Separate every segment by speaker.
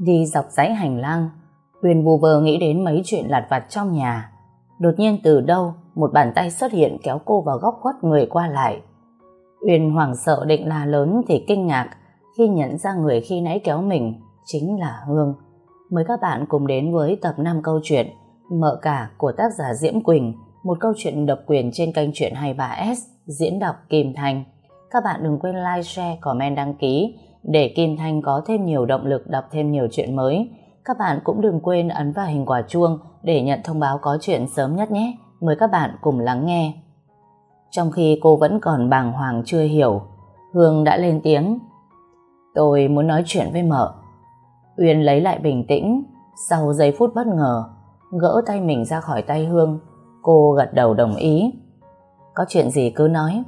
Speaker 1: Đi dọc dãy hành lang, Huyền bù vờ nghĩ đến mấy chuyện lặt vặt trong nhà. Đột nhiên từ đâu, một bàn tay xuất hiện kéo cô vào góc khuất người qua lại. Uyên hoảng sợ định la lớn thì kinh ngạc khi nhận ra người khi nãy kéo mình chính là Hương. Mời các bạn cùng đến với tập 5 câu chuyện Mợ cả của tác giả Diễm Quỳnh, một câu chuyện độc quyền trên kênh truyện 23S diễn đọc Kim Thành. Các bạn đừng quên like, share, comment, đăng ký để Kim Thanh có thêm nhiều động lực đọc thêm nhiều chuyện mới. Các bạn cũng đừng quên ấn vào hình quả chuông để nhận thông báo có chuyện sớm nhất nhé. Mời các bạn cùng lắng nghe. Trong khi cô vẫn còn bàng hoàng chưa hiểu, Hương đã lên tiếng. Tôi muốn nói chuyện với mợ. Uyên lấy lại bình tĩnh, sau giây phút bất ngờ, gỡ tay mình ra khỏi tay Hương. Cô gật đầu đồng ý. Có chuyện gì cứ nói.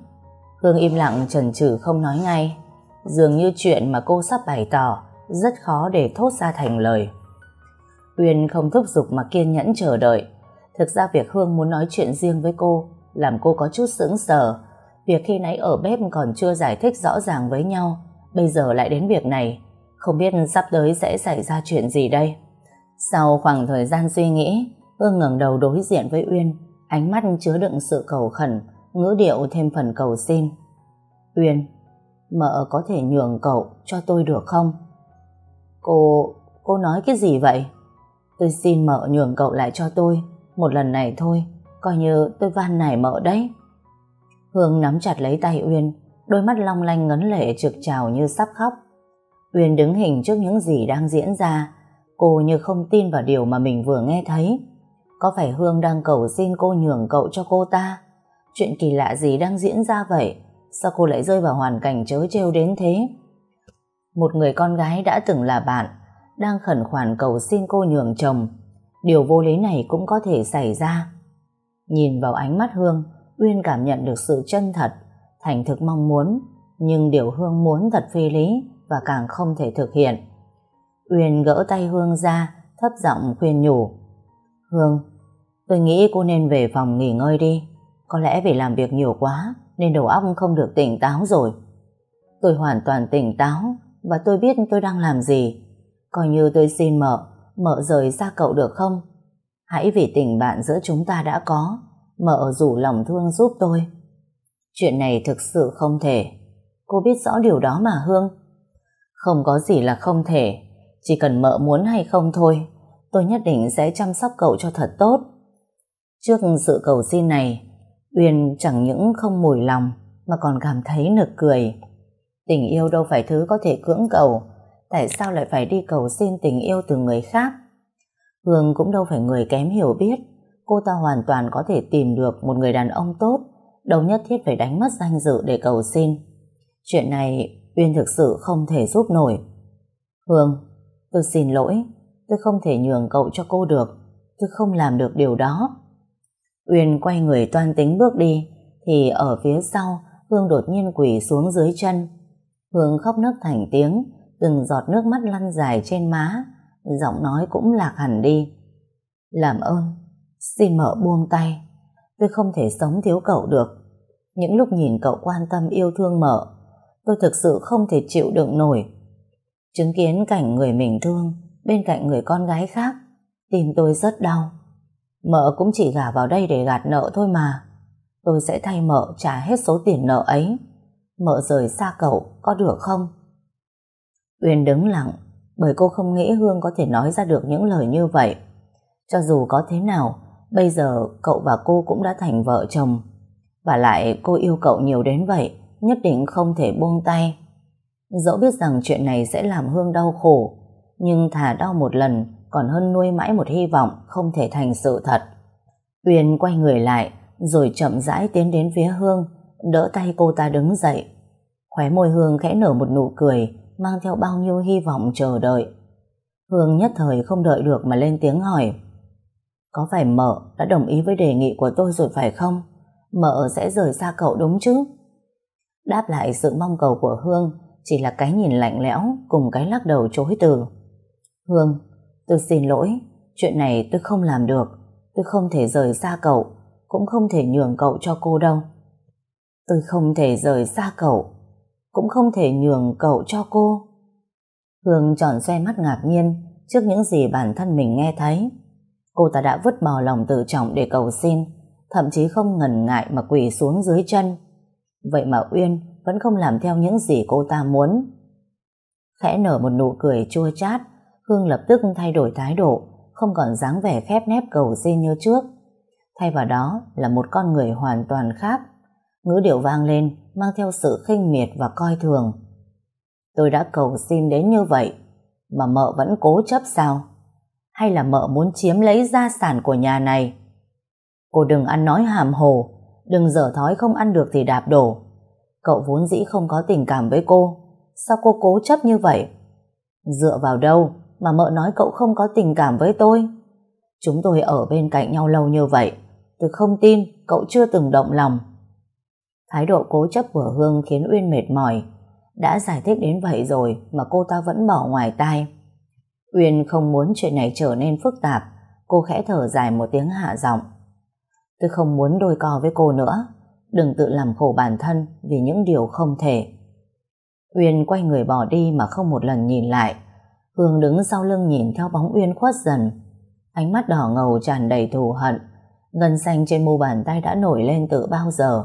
Speaker 1: Hương im lặng chần chừ không nói ngay. Dường như chuyện mà cô sắp bày tỏ rất khó để thốt ra thành lời. Uyên không thúc giục mà kiên nhẫn chờ đợi. Thực ra việc Hương muốn nói chuyện riêng với cô làm cô có chút sững sờ. Việc khi nãy ở bếp còn chưa giải thích rõ ràng với nhau, bây giờ lại đến việc này. Không biết sắp tới sẽ xảy ra chuyện gì đây. Sau khoảng thời gian suy nghĩ, Hương ngẩng đầu đối diện với Uyên, ánh mắt chứa đựng sự cầu khẩn, ngữ điệu thêm phần cầu xin. Uyên, mợ có thể nhường cậu cho tôi được không? Cô, cô nói cái gì vậy? Tôi xin mợ nhường cậu lại cho tôi, một lần này thôi, coi như tôi van nài mợ đấy. Hương nắm chặt lấy tay Uyên, đôi mắt long lanh ngấn lệ trực trào như sắp khóc. Uyên đứng hình trước những gì đang diễn ra, cô như không tin vào điều mà mình vừa nghe thấy. Có phải Hương đang cầu xin cô nhường cậu cho cô ta? Chuyện kỳ lạ gì đang diễn ra vậy? Sao cô lại rơi vào hoàn cảnh chớ trêu đến thế? Một người con gái đã từng là bạn, đang khẩn khoản cầu xin cô nhường chồng. Điều vô lý này cũng có thể xảy ra. Nhìn vào ánh mắt Hương, Uyên cảm nhận được sự chân thật, thành thực mong muốn, nhưng điều Hương muốn thật phi lý và càng không thể thực hiện. Uyên gỡ tay Hương ra, thấp giọng khuyên nhủ. Hương, tôi nghĩ cô nên về phòng nghỉ ngơi đi. Có lẽ vì làm việc nhiều quá nên đầu óc không được tỉnh táo rồi. Tôi hoàn toàn tỉnh táo và tôi biết tôi đang làm gì. Coi như tôi xin mợ, mợ rời xa cậu được không? Hãy vì tình bạn giữa chúng ta đã có, mợ rủ lòng thương giúp tôi. Chuyện này thực sự không thể. Cô biết rõ điều đó mà Hương. Không có gì là không thể, chỉ cần mợ muốn hay không thôi, tôi nhất định sẽ chăm sóc cậu cho thật tốt. Trước sự cầu xin này, Uyên chẳng những không mùi lòng mà còn cảm thấy nực cười. Tình yêu đâu phải thứ có thể cưỡng cầu, tại sao lại phải đi cầu xin tình yêu từ người khác? Hương cũng đâu phải người kém hiểu biết, cô ta hoàn toàn có thể tìm được một người đàn ông tốt, đâu nhất thiết phải đánh mất danh dự để cầu xin. Chuyện này Uyên thực sự không thể giúp nổi. Hương, tôi xin lỗi, tôi không thể nhường cậu cho cô được, tôi không làm được điều đó. Uyên quay người toan tính bước đi, thì ở phía sau Hương đột nhiên quỳ xuống dưới chân. Hương khóc nấc thành tiếng, từng giọt nước mắt lăn dài trên má, giọng nói cũng lạc hẳn đi. Làm ơn, xin mở buông tay, tôi không thể sống thiếu cậu được. Những lúc nhìn cậu quan tâm yêu thương mợ, tôi thực sự không thể chịu đựng nổi. Chứng kiến cảnh người mình thương bên cạnh người con gái khác, tim tôi rất đau. Mợ cũng chỉ gả vào đây để gạt nợ thôi mà. Tôi sẽ thay mợ trả hết số tiền nợ ấy. Mợ rời xa cậu có được không? Uyên đứng lặng bởi cô không nghĩ Hương có thể nói ra được những lời như vậy. Cho dù có thế nào, bây giờ cậu và cô cũng đã thành vợ chồng. Và lại cô yêu cậu nhiều đến vậy, nhất định không thể buông tay. Dẫu biết rằng chuyện này sẽ làm Hương đau khổ, nhưng thà đau một lần còn hơn nuôi mãi một hy vọng không thể thành sự thật. Uyên quay người lại, rồi chậm rãi tiến đến phía Hương, đỡ tay cô ta đứng dậy. Khóe môi Hương khẽ nở một nụ cười, mang theo bao nhiêu hy vọng chờ đợi. Hương nhất thời không đợi được mà lên tiếng hỏi. Có phải mợ đã đồng ý với đề nghị của tôi rồi phải không? Mợ sẽ rời xa cậu đúng chứ? Đáp lại sự mong cầu của Hương chỉ là cái nhìn lạnh lẽo cùng cái lắc đầu chối từ. Hương, tôi xin lỗi, chuyện này tôi không làm được, tôi không thể rời xa cậu, cũng không thể nhường cậu cho cô đâu. Tôi không thể rời xa cậu, cũng không thể nhường cậu cho cô. Hương tròn xoay mắt ngạc nhiên trước những gì bản thân mình nghe thấy. Cô ta đã vứt bỏ lòng tự trọng để cầu xin, thậm chí không ngần ngại mà quỳ xuống dưới chân. Vậy mà Uyên vẫn không làm theo những gì cô ta muốn. Khẽ nở một nụ cười chua chát, Hương lập tức thay đổi thái độ, không còn dáng vẻ khép nép cầu xin như trước. Thay vào đó là một con người hoàn toàn khác. Ngữ điệu vang lên mang theo sự khinh miệt và coi thường. Tôi đã cầu xin đến như vậy, mà mợ vẫn cố chấp sao? Hay là mợ muốn chiếm lấy gia sản của nhà này? Cô đừng ăn nói hàm hồ, đừng dở thói không ăn được thì đạp đổ. Cậu vốn dĩ không có tình cảm với cô, sao cô cố chấp như vậy? Dựa vào đâu mà mợ nói cậu không có tình cảm với tôi? Chúng tôi ở bên cạnh nhau lâu như vậy, tôi không tin cậu chưa từng động lòng. Thái độ cố chấp của Hương khiến Uyên mệt mỏi. Đã giải thích đến vậy rồi mà cô ta vẫn bỏ ngoài tai. Uyên không muốn chuyện này trở nên phức tạp. Cô khẽ thở dài một tiếng hạ giọng. Tôi không muốn đôi co với cô nữa. Đừng tự làm khổ bản thân vì những điều không thể. Uyên quay người bỏ đi mà không một lần nhìn lại. Hương đứng sau lưng nhìn theo bóng Uyên khuất dần. Ánh mắt đỏ ngầu tràn đầy thù hận. Ngân xanh trên mu bàn tay đã nổi lên từ bao giờ.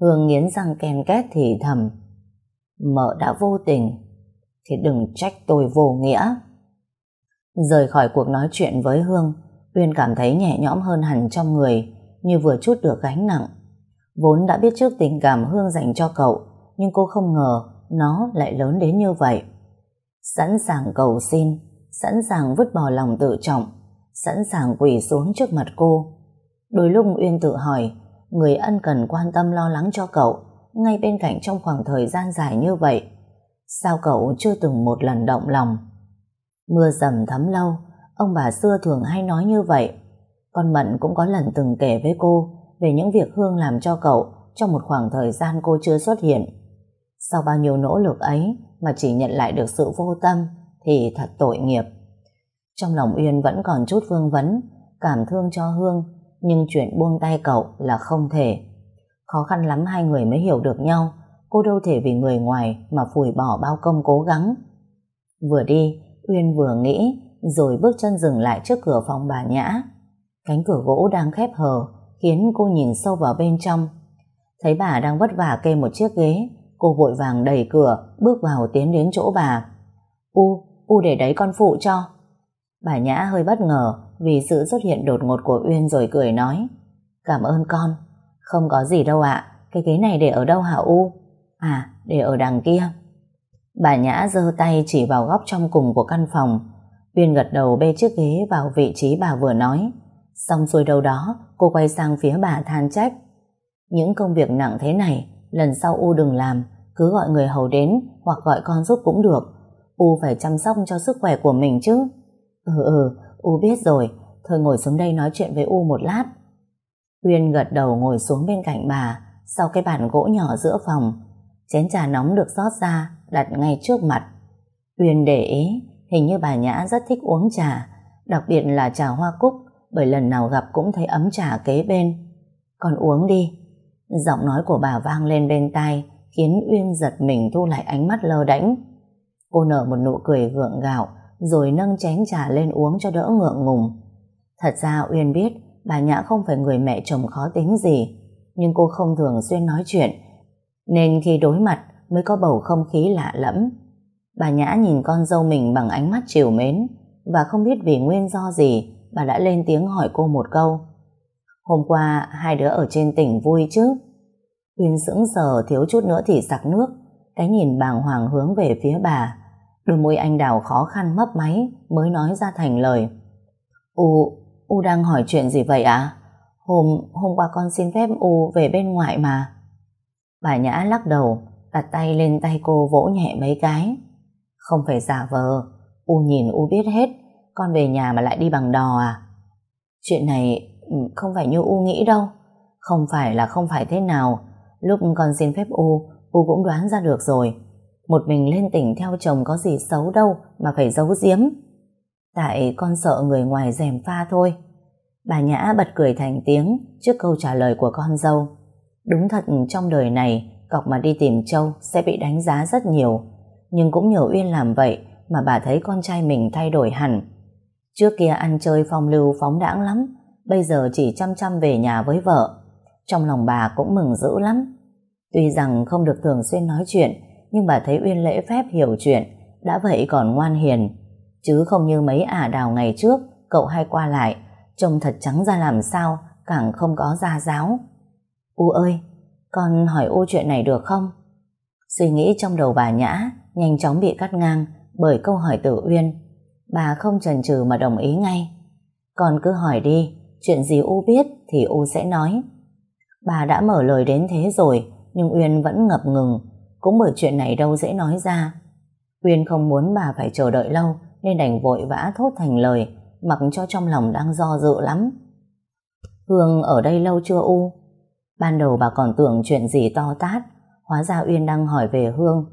Speaker 1: Hương nghiến răng ken két thì thầm. Mợ đã vô tình, thì đừng trách tôi vô nghĩa. Rời khỏi cuộc nói chuyện với Hương, Uyên cảm thấy nhẹ nhõm hơn hẳn trong người, như vừa chút được gánh nặng. Vốn đã biết trước tình cảm Hương dành cho cậu, nhưng cô không ngờ nó lại lớn đến như vậy. Sẵn sàng cầu xin, sẵn sàng vứt bỏ lòng tự trọng, sẵn sàng quỳ xuống trước mặt cô. Đôi lúc Uyên tự hỏi, người ân cần quan tâm lo lắng cho cậu, ngay bên cạnh trong khoảng thời gian dài như vậy. Sao cậu chưa từng một lần động lòng? Mưa dầm thấm lâu, ông bà xưa thường hay nói như vậy. Con Mận cũng có lần từng kể với cô về những việc Hương làm cho cậu trong một khoảng thời gian cô chưa xuất hiện. Sau bao nhiêu nỗ lực ấy mà chỉ nhận lại được sự vô tâm thì thật tội nghiệp. Trong lòng Uyên vẫn còn chút vương vấn, cảm thương cho Hương, nhưng chuyện buông tay cậu là không thể. Khó khăn lắm hai người mới hiểu được nhau, cô đâu thể vì người ngoài mà phủi bỏ bao công cố gắng. Vừa đi, Uyên vừa nghĩ, rồi bước chân dừng lại trước cửa phòng bà Nhã. Cánh cửa gỗ đang khép hờ, khiến cô nhìn sâu vào bên trong. Thấy bà đang vất vả kê một chiếc ghế, cô vội vàng đẩy cửa, bước vào tiến đến chỗ bà. U, U để đấy con phụ cho. Bà Nhã hơi bất ngờ vì sự xuất hiện đột ngột của Uyên rồi cười nói. Cảm ơn con. Không có gì đâu ạ. Cái ghế này để ở đâu hả U? À, để ở đằng kia. Bà Nhã giơ tay chỉ vào góc trong cùng của căn phòng. Uyên gật đầu bê chiếc ghế vào vị trí bà vừa nói. Xong xuôi đâu đó, cô quay sang phía bà than trách. Những công việc nặng thế này, lần sau U đừng làm, cứ gọi người hầu đến hoặc gọi con giúp cũng được. U phải chăm sóc cho sức khỏe của mình chứ. Ừ ừ, U biết rồi, thôi ngồi xuống đây nói chuyện với U một lát. Uyên gật đầu ngồi xuống bên cạnh bà, sau cái bàn gỗ nhỏ giữa phòng. Chén trà nóng được rót ra, đặt ngay trước mặt. Uyên để ý, hình như bà Nhã rất thích uống trà, đặc biệt là trà hoa cúc, bởi lần nào gặp cũng thấy ấm trà kế bên. còn uống đi. Giọng nói của bà vang lên bên tai, khiến Uyên giật mình thu lại ánh mắt lơ đễnh. Cô nở một nụ cười gượng gạo, rồi nâng chén trà lên uống cho đỡ ngượng ngùng. Thật ra Uyên biết bà Nhã không phải người mẹ chồng khó tính gì, nhưng cô không thường xuyên nói chuyện, nên khi đối mặt mới có bầu không khí lạ lẫm. Bà Nhã nhìn con dâu mình bằng ánh mắt chiều mến, và không biết vì nguyên do gì, bà đã lên tiếng hỏi cô một câu. Hôm qua hai đứa ở trên tỉnh vui chứ? Uyên sững sờ thiếu chút nữa thì sặc nước, cái nhìn bàng hoàng hướng về phía bà. Đôi môi anh đào khó khăn mấp máy mới nói ra thành lời. U, U đang hỏi chuyện gì vậy ạ? À? Hôm, hôm qua con xin phép U về bên ngoại mà. Bà Nhã lắc đầu, đặt tay lên tay cô vỗ nhẹ mấy cái. Không phải giả vờ, U nhìn U biết hết, con về nhà mà lại đi bằng đò à? Chuyện này Ừ, không phải như U nghĩ đâu. Không phải là không phải thế nào. Lúc con xin phép U, U cũng đoán ra được rồi. Một mình lên tỉnh theo chồng có gì xấu đâu mà phải giấu giếm. Tại con sợ người ngoài dèm pha thôi. Bà Nhã bật cười thành tiếng trước câu trả lời của con dâu. Đúng thật trong đời này, cọc mà đi tìm châu sẽ bị đánh giá rất nhiều. Nhưng cũng nhờ Uyên làm vậy mà bà thấy con trai mình thay đổi hẳn. Trước kia ăn chơi phong lưu phóng đãng lắm, bây giờ chỉ chăm chăm về nhà với vợ. Trong lòng bà cũng mừng dữ lắm. Tuy rằng không được thường xuyên nói chuyện, nhưng bà thấy Uyên lễ phép hiểu chuyện, đã vậy còn ngoan hiền. Chứ không như mấy ả đào ngày trước, cậu hay qua lại, trông thật trắng ra làm sao, càng không có gia giáo. U ơi, con hỏi U chuyện này được không? Suy nghĩ trong đầu bà Nhã nhanh chóng bị cắt ngang bởi câu hỏi từ Uyên. Bà không chần chừ mà đồng ý ngay. Con cứ hỏi đi, chuyện gì U biết thì U sẽ nói. Bà đã mở lời đến thế rồi, nhưng Uyên vẫn ngập ngừng, cũng bởi chuyện này đâu dễ nói ra. Uyên không muốn bà phải chờ đợi lâu, nên đành vội vã thốt thành lời, mặc cho trong lòng đang do dự lắm. Hương ở đây lâu chưa U? Ban đầu bà còn tưởng chuyện gì to tát, hóa ra Uyên đang hỏi về Hương.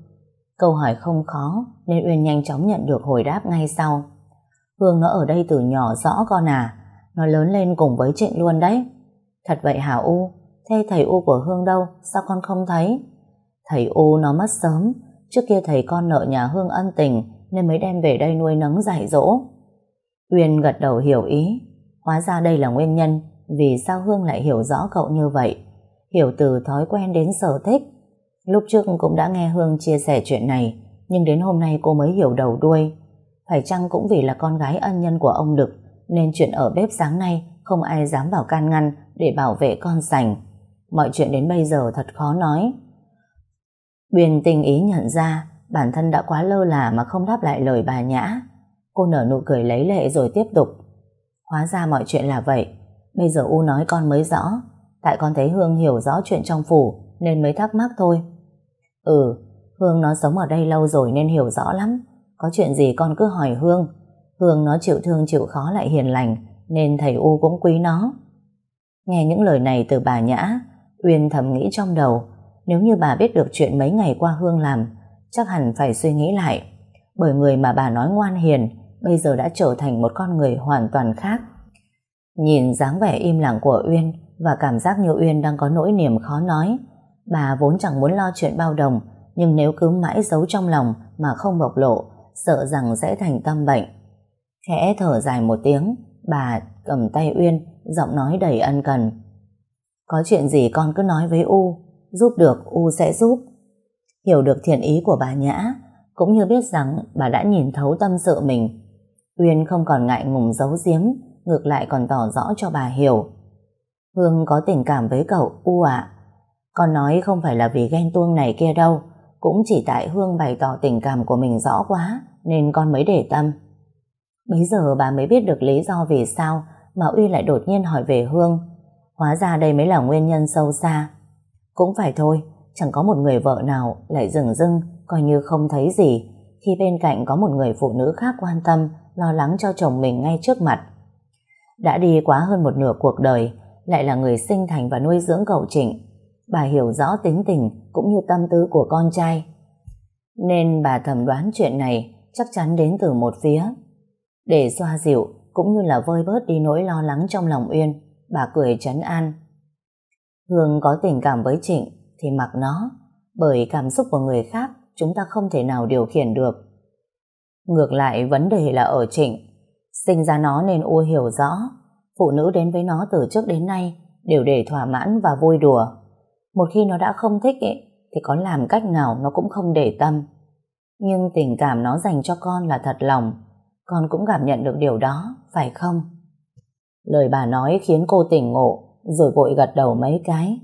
Speaker 1: Câu hỏi không khó, nên Uyên nhanh chóng nhận được hồi đáp ngay sau. Hương nó ở đây từ nhỏ rõ con à, nó lớn lên cùng với Trịnh luôn đấy. Thật vậy hả U? Thế thầy U của Hương đâu? Sao con không thấy? Thầy U nó mất sớm, trước kia thầy con nợ nhà Hương ân tình nên mới đem về đây nuôi nấng dạy dỗ. Uyên gật đầu hiểu ý, hóa ra đây là nguyên nhân vì sao Hương lại hiểu rõ cậu như vậy, hiểu từ thói quen đến sở thích. Lúc trước cũng đã nghe Hương chia sẻ chuyện này, nhưng đến hôm nay cô mới hiểu đầu đuôi. Phải chăng cũng vì là con gái ân nhân của ông Đực, nên chuyện ở bếp sáng nay không ai dám vào can ngăn để bảo vệ con sành. Mọi chuyện đến bây giờ thật khó nói. Uyên tình ý nhận ra bản thân đã quá lơ là mà không đáp lại lời bà Nhã. Cô nở nụ cười lấy lệ rồi tiếp tục. Hóa ra mọi chuyện là vậy. Bây giờ U nói con mới rõ. Tại con thấy Hương hiểu rõ chuyện trong phủ nên mới thắc mắc thôi. Ừ, Hương nó sống ở đây lâu rồi nên hiểu rõ lắm. Có chuyện gì con cứ hỏi Hương. Hương nó chịu thương chịu khó lại hiền lành nên thầy U cũng quý nó. Nghe những lời này từ bà Nhã, Uyên thầm nghĩ trong đầu nếu như bà biết được chuyện mấy ngày qua Hương làm chắc hẳn phải suy nghĩ lại bởi người mà bà nói ngoan hiền bây giờ đã trở thành một con người hoàn toàn khác. Nhìn dáng vẻ im lặng của Uyên và cảm giác như Uyên đang có nỗi niềm khó nói bà vốn chẳng muốn lo chuyện bao đồng nhưng nếu cứ mãi giấu trong lòng mà không bộc lộ sợ rằng sẽ thành tâm bệnh. Khẽ thở dài một tiếng bà cầm tay Uyên giọng nói đầy ân cần có chuyện gì con cứ nói với U, giúp được U sẽ giúp. Hiểu được thiện ý của bà Nhã, cũng như biết rằng bà đã nhìn thấu tâm sự mình. Uyên không còn ngại ngùng giấu giếm, ngược lại còn tỏ rõ cho bà hiểu. Hương có tình cảm với cậu, U ạ. Con nói không phải là vì ghen tuông này kia đâu, cũng chỉ tại Hương bày tỏ tình cảm của mình rõ quá, nên con mới để tâm. Bây giờ bà mới biết được lý do vì sao mà Uy lại đột nhiên hỏi về Hương, Hóa ra đây mới là nguyên nhân sâu xa. Cũng phải thôi, chẳng có một người vợ nào lại dừng dưng, coi như không thấy gì, khi bên cạnh có một người phụ nữ khác quan tâm, lo lắng cho chồng mình ngay trước mặt. Đã đi quá hơn một nửa cuộc đời, lại là người sinh thành và nuôi dưỡng cậu Trịnh. Bà hiểu rõ tính tình cũng như tâm tư của con trai. Nên bà thầm đoán chuyện này chắc chắn đến từ một phía. Để xoa dịu cũng như là vơi bớt đi nỗi lo lắng trong lòng Uyên, bà cười trấn an. Hương có tình cảm với Trịnh thì mặc nó, bởi cảm xúc của người khác chúng ta không thể nào điều khiển được. Ngược lại vấn đề là ở Trịnh, sinh ra nó nên U hiểu rõ, phụ nữ đến với nó từ trước đến nay đều để thỏa mãn và vui đùa. Một khi nó đã không thích ấy, thì có làm cách nào nó cũng không để tâm. Nhưng tình cảm nó dành cho con là thật lòng, con cũng cảm nhận được điều đó, phải không? Lời bà nói khiến cô tỉnh ngộ, rồi vội gật đầu mấy cái.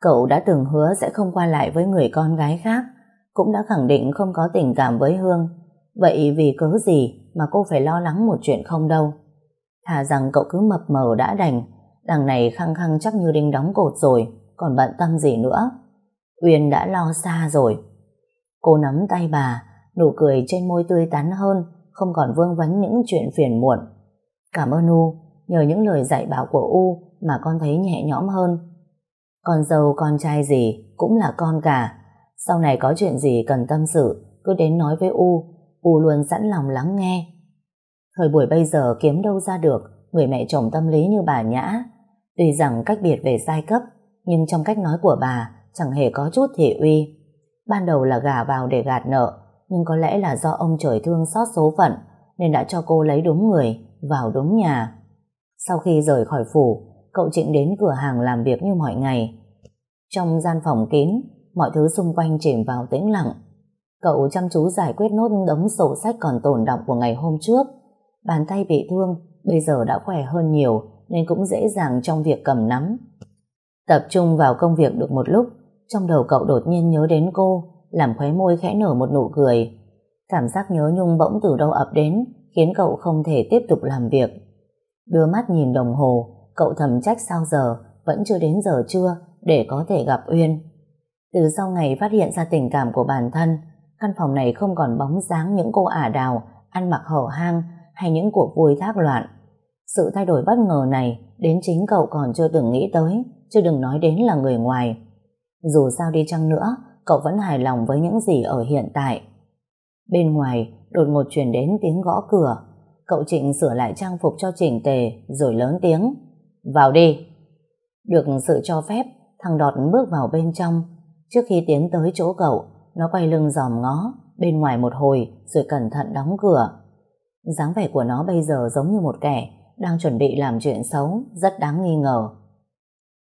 Speaker 1: Cậu đã từng hứa sẽ không qua lại với người con gái khác, cũng đã khẳng định không có tình cảm với Hương. Vậy vì cớ gì mà cô phải lo lắng một chuyện không đâu? Thà rằng cậu cứ mập mờ đã đành, đằng này khăng khăng chắc như đinh đóng cột rồi, còn bận tâm gì nữa. Uyên đã lo xa rồi. Cô nắm tay bà, nụ cười trên môi tươi tắn hơn, không còn vương vấn những chuyện phiền muộn. Cảm ơn U, nhờ những lời dạy bảo của U mà con thấy nhẹ nhõm hơn. Con dâu con trai gì cũng là con cả. Sau này có chuyện gì cần tâm sự, cứ đến nói với U, U luôn sẵn lòng lắng nghe. Thời buổi bây giờ kiếm đâu ra được người mẹ chồng tâm lý như bà Nhã. Tuy rằng cách biệt về giai cấp, nhưng trong cách nói của bà chẳng hề có chút thị uy. Ban đầu là gả vào để gạt nợ, nhưng có lẽ là do ông trời thương xót số phận nên đã cho cô lấy đúng người, vào đúng nhà. Sau khi rời khỏi phủ, cậu Trịnh đến cửa hàng làm việc như mọi ngày. Trong gian phòng kín, mọi thứ xung quanh chìm vào tĩnh lặng. Cậu chăm chú giải quyết nốt đống sổ sách còn tồn đọng của ngày hôm trước. Bàn tay bị thương, bây giờ đã khỏe hơn nhiều nên cũng dễ dàng trong việc cầm nắm. Tập trung vào công việc được một lúc, trong đầu cậu đột nhiên nhớ đến cô, làm khóe môi khẽ nở một nụ cười. Cảm giác nhớ nhung bỗng từ đâu ập đến, khiến cậu không thể tiếp tục làm việc. Đưa mắt nhìn đồng hồ, cậu thầm trách sao giờ, vẫn chưa đến giờ trưa, để có thể gặp Uyên. Từ sau ngày phát hiện ra tình cảm của bản thân, căn phòng này không còn bóng dáng những cô ả đào, ăn mặc hở hang hay những cuộc vui thác loạn. Sự thay đổi bất ngờ này đến chính cậu còn chưa từng nghĩ tới, chứ đừng nói đến là người ngoài. Dù sao đi chăng nữa, cậu vẫn hài lòng với những gì ở hiện tại. Bên ngoài, đột ngột chuyển đến tiếng gõ cửa. Cậu Trịnh sửa lại trang phục cho chỉnh tề, rồi lớn tiếng. Vào đi! Được sự cho phép, thằng Đọt bước vào bên trong. Trước khi tiến tới chỗ cậu, nó quay lưng dòm ngó, bên ngoài một hồi, rồi cẩn thận đóng cửa. dáng vẻ của nó bây giờ giống như một kẻ đang chuẩn bị làm chuyện xấu, rất đáng nghi ngờ.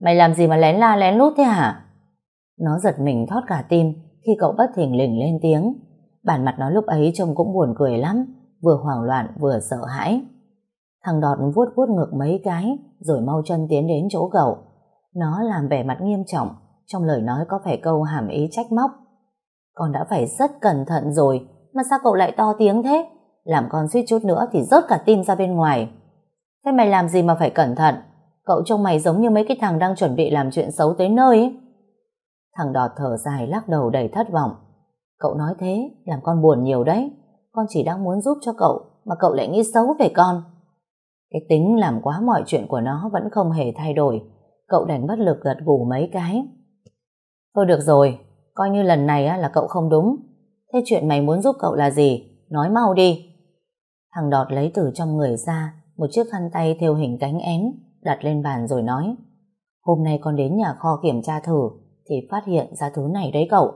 Speaker 1: Mày làm gì mà lén la lén lút thế hả? Nó giật mình thót cả tim khi cậu bất thình lình lên tiếng. Bản mặt nó lúc ấy trông cũng buồn cười lắm, vừa hoảng loạn vừa sợ hãi. Thằng Đọt vuốt vuốt ngực mấy cái, rồi mau chân tiến đến chỗ cậu. Nó làm vẻ mặt nghiêm trọng, trong lời nói có phải câu hàm ý trách móc. Con đã phải rất cẩn thận rồi, mà sao cậu lại to tiếng thế? Làm con suýt chút nữa thì rớt cả tim ra bên ngoài. Thế mày làm gì mà phải cẩn thận? Cậu trông mày giống như mấy cái thằng đang chuẩn bị làm chuyện xấu tới nơi ấy. Thằng đọt thở dài lắc đầu đầy thất vọng. Cậu nói thế, làm con buồn nhiều đấy. Con chỉ đang muốn giúp cho cậu, mà cậu lại nghĩ xấu về con. Cái tính làm quá mọi chuyện của nó vẫn không hề thay đổi. Cậu đành bất lực gật gù mấy cái. Thôi được rồi, coi như lần này là cậu không đúng. Thế chuyện mày muốn giúp cậu là gì? Nói mau đi. Thằng đọt lấy từ trong người ra một chiếc khăn tay theo hình cánh én đặt lên bàn rồi nói Hôm nay con đến nhà kho kiểm tra thử thì phát hiện ra thứ này đấy cậu.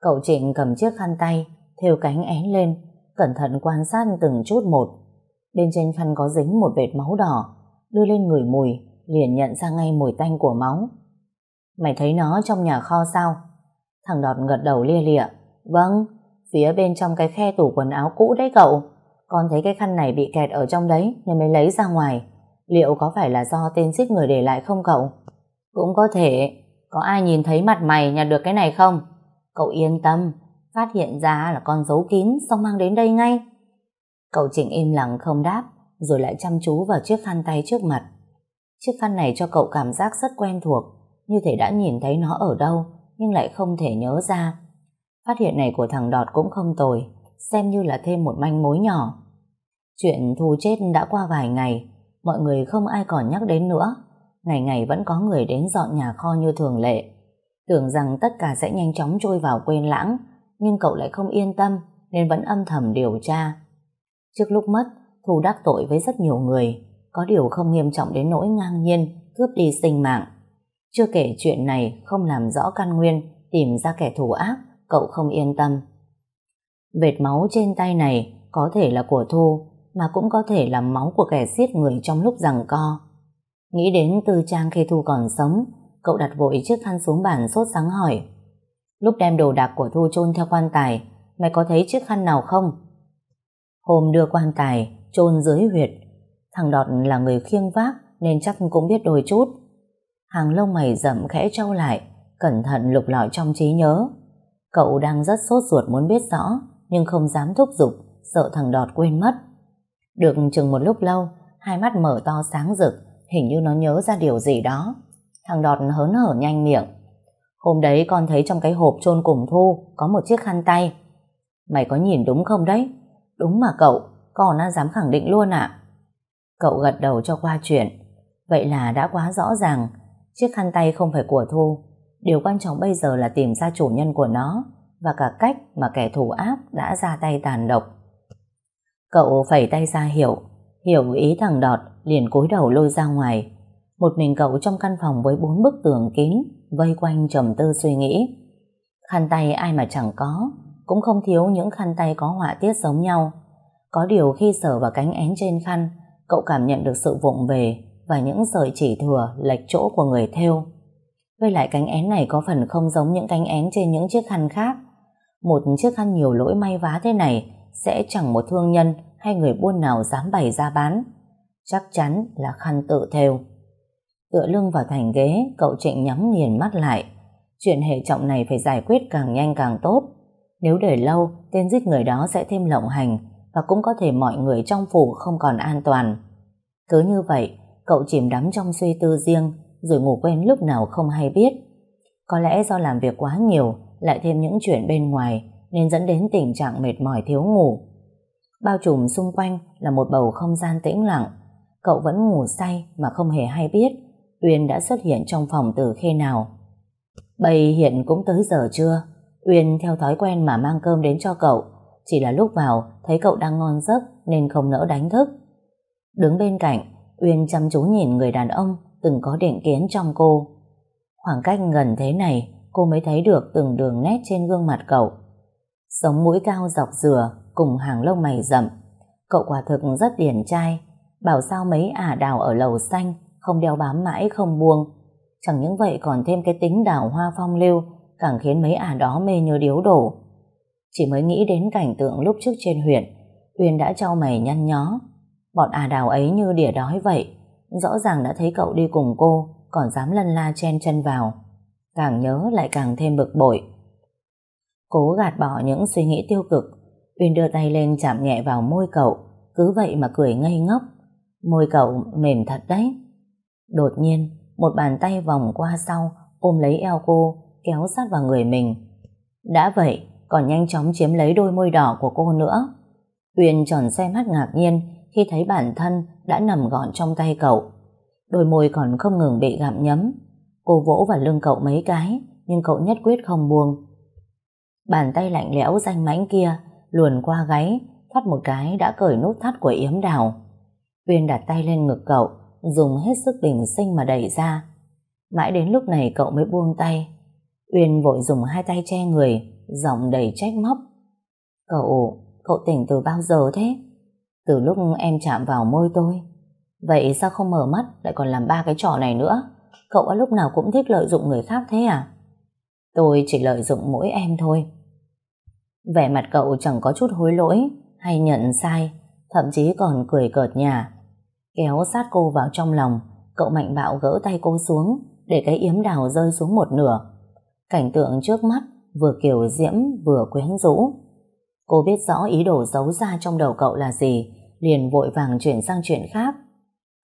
Speaker 1: Cậu Trịnh cầm chiếc khăn tay theo cánh én lên cẩn thận quan sát từng chút một. Bên trên khăn có dính một vệt máu đỏ đưa lên người mùi liền nhận ra ngay mùi tanh của máu. Mày thấy nó trong nhà kho sao? Thằng Đọt gật đầu lia lịa. Vâng, phía bên trong cái khe tủ quần áo cũ đấy cậu. Con thấy cái khăn này bị kẹt ở trong đấy nên mới lấy ra ngoài. Liệu có phải là do tên giết người để lại không cậu? Cũng có thể. Có ai nhìn thấy mặt mày nhặt được cái này không? Cậu yên tâm. Phát hiện ra là con giấu kín xong mang đến đây ngay. Cậu Trịnh im lặng không đáp rồi lại chăm chú vào chiếc khăn tay trước mặt. Chiếc khăn này cho cậu cảm giác rất quen thuộc như thể đã nhìn thấy nó ở đâu nhưng lại không thể nhớ ra. Phát hiện này của thằng Đọt cũng không tồi xem như là thêm một manh mối nhỏ. Chuyện Thu chết đã qua vài ngày, mọi người không ai còn nhắc đến nữa. Ngày ngày vẫn có người đến dọn nhà kho như thường lệ. Tưởng rằng tất cả sẽ nhanh chóng trôi vào quên lãng, nhưng cậu lại không yên tâm nên vẫn âm thầm điều tra. Trước lúc mất, Thu đắc tội với rất nhiều người, có điều không nghiêm trọng đến nỗi ngang nhiên cướp đi sinh mạng. Chưa kể chuyện này không làm rõ căn nguyên, tìm ra kẻ thù ác, cậu không yên tâm. Vệt máu trên tay này có thể là của Thu, mà cũng có thể là máu của kẻ giết người trong lúc giằng co. Nghĩ đến Tư Trang khi Thu còn sống, cậu đặt vội chiếc khăn xuống bàn sốt sáng hỏi. Lúc đem đồ đạc của Thu chôn theo quan tài, mày có thấy chiếc khăn nào không? Hôm đưa quan tài, chôn dưới huyệt. Thằng Đọt là người khiêng vác nên chắc cũng biết đôi chút. Hàng lông mày rậm khẽ trâu lại, cẩn thận lục lọi trong trí nhớ. Cậu đang rất sốt ruột muốn biết rõ nhưng không dám thúc giục, sợ thằng Đọt quên mất. Được chừng một lúc lâu, hai mắt mở to sáng rực, hình như nó nhớ ra điều gì đó. Thằng Đọt hớn hở nhanh miệng. Hôm đấy con thấy trong cái hộp chôn cùng Thu có một chiếc khăn tay. Mày có nhìn đúng không đấy? Đúng mà cậu, con đã dám khẳng định luôn ạ. Cậu gật đầu cho qua chuyện. Vậy là đã quá rõ ràng, chiếc khăn tay không phải của Thu. Điều quan trọng bây giờ là tìm ra chủ nhân của nó và cả cách mà kẻ thù ác đã ra tay tàn độc. Cậu phẩy tay ra hiểu, hiểu ý thằng Đọt liền cúi đầu lôi ra ngoài. Một mình cậu trong căn phòng với bốn bức tường kín, vây quanh trầm tư suy nghĩ. Khăn tay ai mà chẳng có, cũng không thiếu những khăn tay có họa tiết giống nhau. Có điều khi sờ vào cánh én trên khăn, cậu cảm nhận được sự vụng về và những sợi chỉ thừa lệch chỗ của người thêu. Với lại cánh én này có phần không giống những cánh én trên những chiếc khăn khác. Một chiếc khăn nhiều lỗi may vá thế này sẽ chẳng một thương nhân hay người buôn nào dám bày ra bán. Chắc chắn là khăn tự thêu. Tựa lưng vào thành ghế, cậu Trịnh nhắm nghiền mắt lại. Chuyện hệ trọng này phải giải quyết càng nhanh càng tốt. Nếu để lâu, tên giết người đó sẽ thêm lộng hành và cũng có thể mọi người trong phủ không còn an toàn. Cứ như vậy, cậu chìm đắm trong suy tư riêng rồi ngủ quên lúc nào không hay biết. Có lẽ do làm việc quá nhiều, lại thêm những chuyện bên ngoài nên dẫn đến tình trạng mệt mỏi thiếu ngủ. Bao trùm xung quanh là một bầu không gian tĩnh lặng. Cậu vẫn ngủ say mà không hề hay biết Uyên đã xuất hiện trong phòng từ khi nào. Bây hiện cũng tới giờ trưa. Uyên theo thói quen mà mang cơm đến cho cậu. Chỉ là lúc vào thấy cậu đang ngon giấc nên không nỡ đánh thức. Đứng bên cạnh, Uyên chăm chú nhìn người đàn ông từng có định kiến trong cô. Khoảng cách gần thế này, cô mới thấy được từng đường nét trên gương mặt cậu. Sống mũi cao dọc dừa cùng hàng lông mày rậm. Cậu quả thực rất điển trai. Bảo sao mấy ả đào ở lầu xanh không đeo bám mãi không buông. Chẳng những vậy còn thêm cái tính đào hoa phong lưu càng khiến mấy ả đó mê như điếu đổ. Chỉ mới nghĩ đến cảnh tượng lúc trước trên huyện, Uyên đã trao mày nhăn nhó. Bọn ả đào ấy như đỉa đói vậy, rõ ràng đã thấy cậu đi cùng cô, còn dám lân la chen chân vào. Càng nhớ lại càng thêm bực bội. Cố gạt bỏ những suy nghĩ tiêu cực, Uyên đưa tay lên chạm nhẹ vào môi cậu, cứ vậy mà cười ngây ngốc. Môi cậu mềm thật đấy. Đột nhiên, một bàn tay vòng qua sau, ôm lấy eo cô, kéo sát vào người mình. Đã vậy, còn nhanh chóng chiếm lấy đôi môi đỏ của cô nữa. Uyên tròn xe mắt ngạc nhiên khi thấy bản thân đã nằm gọn trong tay cậu. Đôi môi còn không ngừng bị gặm nhấm. Cô vỗ vào lưng cậu mấy cái, nhưng cậu nhất quyết không buông. Bàn tay lạnh lẽo danh mãnh kia luồn qua gáy, thoát một cái đã cởi nút thắt của yếm đào. Uyên đặt tay lên ngực cậu, dùng hết sức bình sinh mà đẩy ra. Mãi đến lúc này cậu mới buông tay. Uyên vội dùng hai tay che người, giọng đầy trách móc. Cậu, cậu tỉnh từ bao giờ thế? Từ lúc em chạm vào môi tôi. Vậy sao không mở mắt lại còn làm ba cái trò này nữa? Cậu ở lúc nào cũng thích lợi dụng người khác thế à? Tôi chỉ lợi dụng mỗi em thôi. Vẻ mặt cậu chẳng có chút hối lỗi hay nhận sai, thậm chí còn cười cợt nhà. Kéo sát cô vào trong lòng, cậu mạnh bạo gỡ tay cô xuống để cái yếm đào rơi xuống một nửa. Cảnh tượng trước mắt vừa kiểu diễm vừa quyến rũ. Cô biết rõ ý đồ giấu ra trong đầu cậu là gì, liền vội vàng chuyển sang chuyện khác.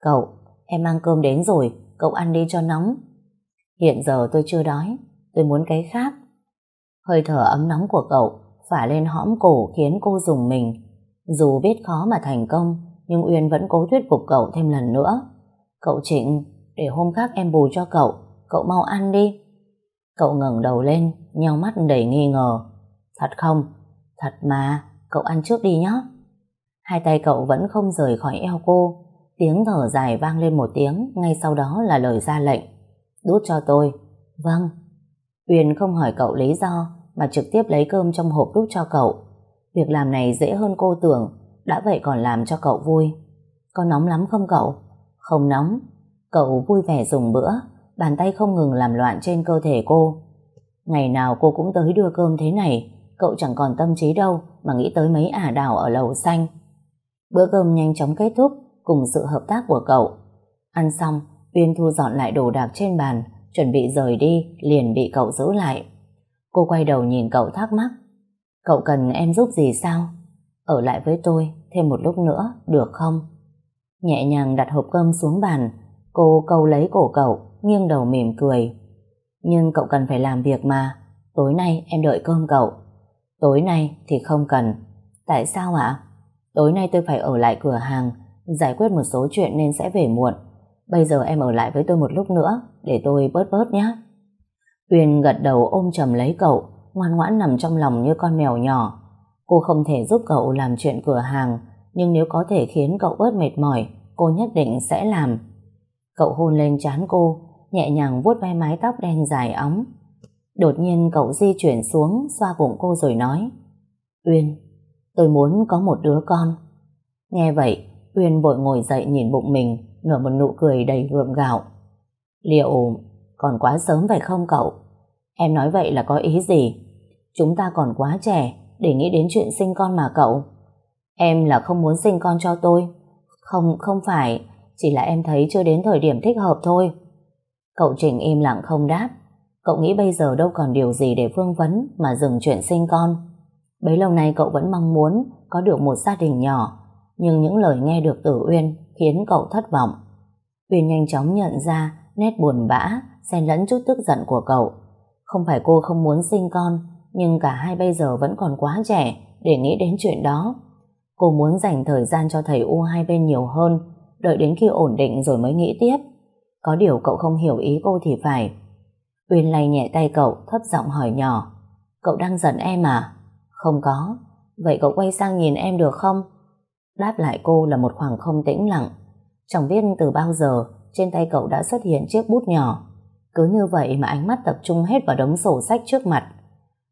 Speaker 1: Cậu, em mang cơm đến rồi, cậu ăn đi cho nóng. Hiện giờ tôi chưa đói, tôi muốn cái khác. Hơi thở ấm nóng của cậu phả lên hõm cổ khiến cô dùng mình. Dù biết khó mà thành công, nhưng Uyên vẫn cố thuyết phục cậu thêm lần nữa. Cậu Trịnh, để hôm khác em bù cho cậu, cậu mau ăn đi. Cậu ngẩng đầu lên, nheo mắt đầy nghi ngờ. Thật không? Thật mà, cậu ăn trước đi nhé. Hai tay cậu vẫn không rời khỏi eo cô, tiếng thở dài vang lên một tiếng, ngay sau đó là lời ra lệnh. Đút cho tôi. Vâng. Uyên không hỏi cậu lý do, mà trực tiếp lấy cơm trong hộp đút cho cậu. Việc làm này dễ hơn cô tưởng, đã vậy còn làm cho cậu vui. Có nóng lắm không cậu? Không nóng. Cậu vui vẻ dùng bữa, bàn tay không ngừng làm loạn trên cơ thể cô. Ngày nào cô cũng tới đưa cơm thế này, cậu chẳng còn tâm trí đâu mà nghĩ tới mấy ả đào ở lầu xanh. Bữa cơm nhanh chóng kết thúc cùng sự hợp tác của cậu. Ăn xong, Uyên thu dọn lại đồ đạc trên bàn, chuẩn bị rời đi, liền bị cậu giữ lại. Cô quay đầu nhìn cậu thắc mắc. Cậu cần em giúp gì sao? Ở lại với tôi thêm một lúc nữa, được không? Nhẹ nhàng đặt hộp cơm xuống bàn, cô câu lấy cổ cậu, nghiêng đầu mỉm cười. Nhưng cậu cần phải làm việc mà, tối nay em đợi cơm cậu. Tối nay thì không cần. Tại sao ạ? Tối nay tôi phải ở lại cửa hàng, giải quyết một số chuyện nên sẽ về muộn. Bây giờ em ở lại với tôi một lúc nữa, để tôi bớt bớt nhé. Uyên gật đầu ôm chầm lấy cậu, ngoan ngoãn nằm trong lòng như con mèo nhỏ. Cô không thể giúp cậu làm chuyện cửa hàng, nhưng nếu có thể khiến cậu bớt mệt mỏi, cô nhất định sẽ làm. Cậu hôn lên trán cô, nhẹ nhàng vuốt ve mái tóc đen dài óng. Đột nhiên cậu di chuyển xuống, xoa bụng cô rồi nói, Uyên, tôi muốn có một đứa con. Nghe vậy, Uyên vội ngồi dậy nhìn bụng mình, nở một nụ cười đầy gượng gạo. Liệu còn quá sớm phải không cậu? Em nói vậy là có ý gì? Chúng ta còn quá trẻ để nghĩ đến chuyện sinh con mà cậu. Em là không muốn sinh con cho tôi. Không, không phải. Chỉ là em thấy chưa đến thời điểm thích hợp thôi. Cậu Trình im lặng không đáp. Cậu nghĩ bây giờ đâu còn điều gì để phương vấn mà dừng chuyện sinh con. Bấy lâu nay cậu vẫn mong muốn có được một gia đình nhỏ. Nhưng những lời nghe được từ Uyên khiến cậu thất vọng. Uyên nhanh chóng nhận ra nét buồn bã, xen lẫn chút tức giận của cậu. Không phải cô không muốn sinh con, nhưng cả hai bây giờ vẫn còn quá trẻ để nghĩ đến chuyện đó. Cô muốn dành thời gian cho thầy U hai bên nhiều hơn, đợi đến khi ổn định rồi mới nghĩ tiếp. Có điều cậu không hiểu ý cô thì phải. Uyên lay nhẹ tay cậu, thấp giọng hỏi nhỏ. Cậu đang giận em à? Không có. Vậy cậu quay sang nhìn em được không? Đáp lại cô là một khoảng không tĩnh lặng. Chẳng biết từ bao giờ trên tay cậu đã xuất hiện chiếc bút nhỏ. Cứ như vậy mà ánh mắt tập trung hết vào đống sổ sách trước mặt.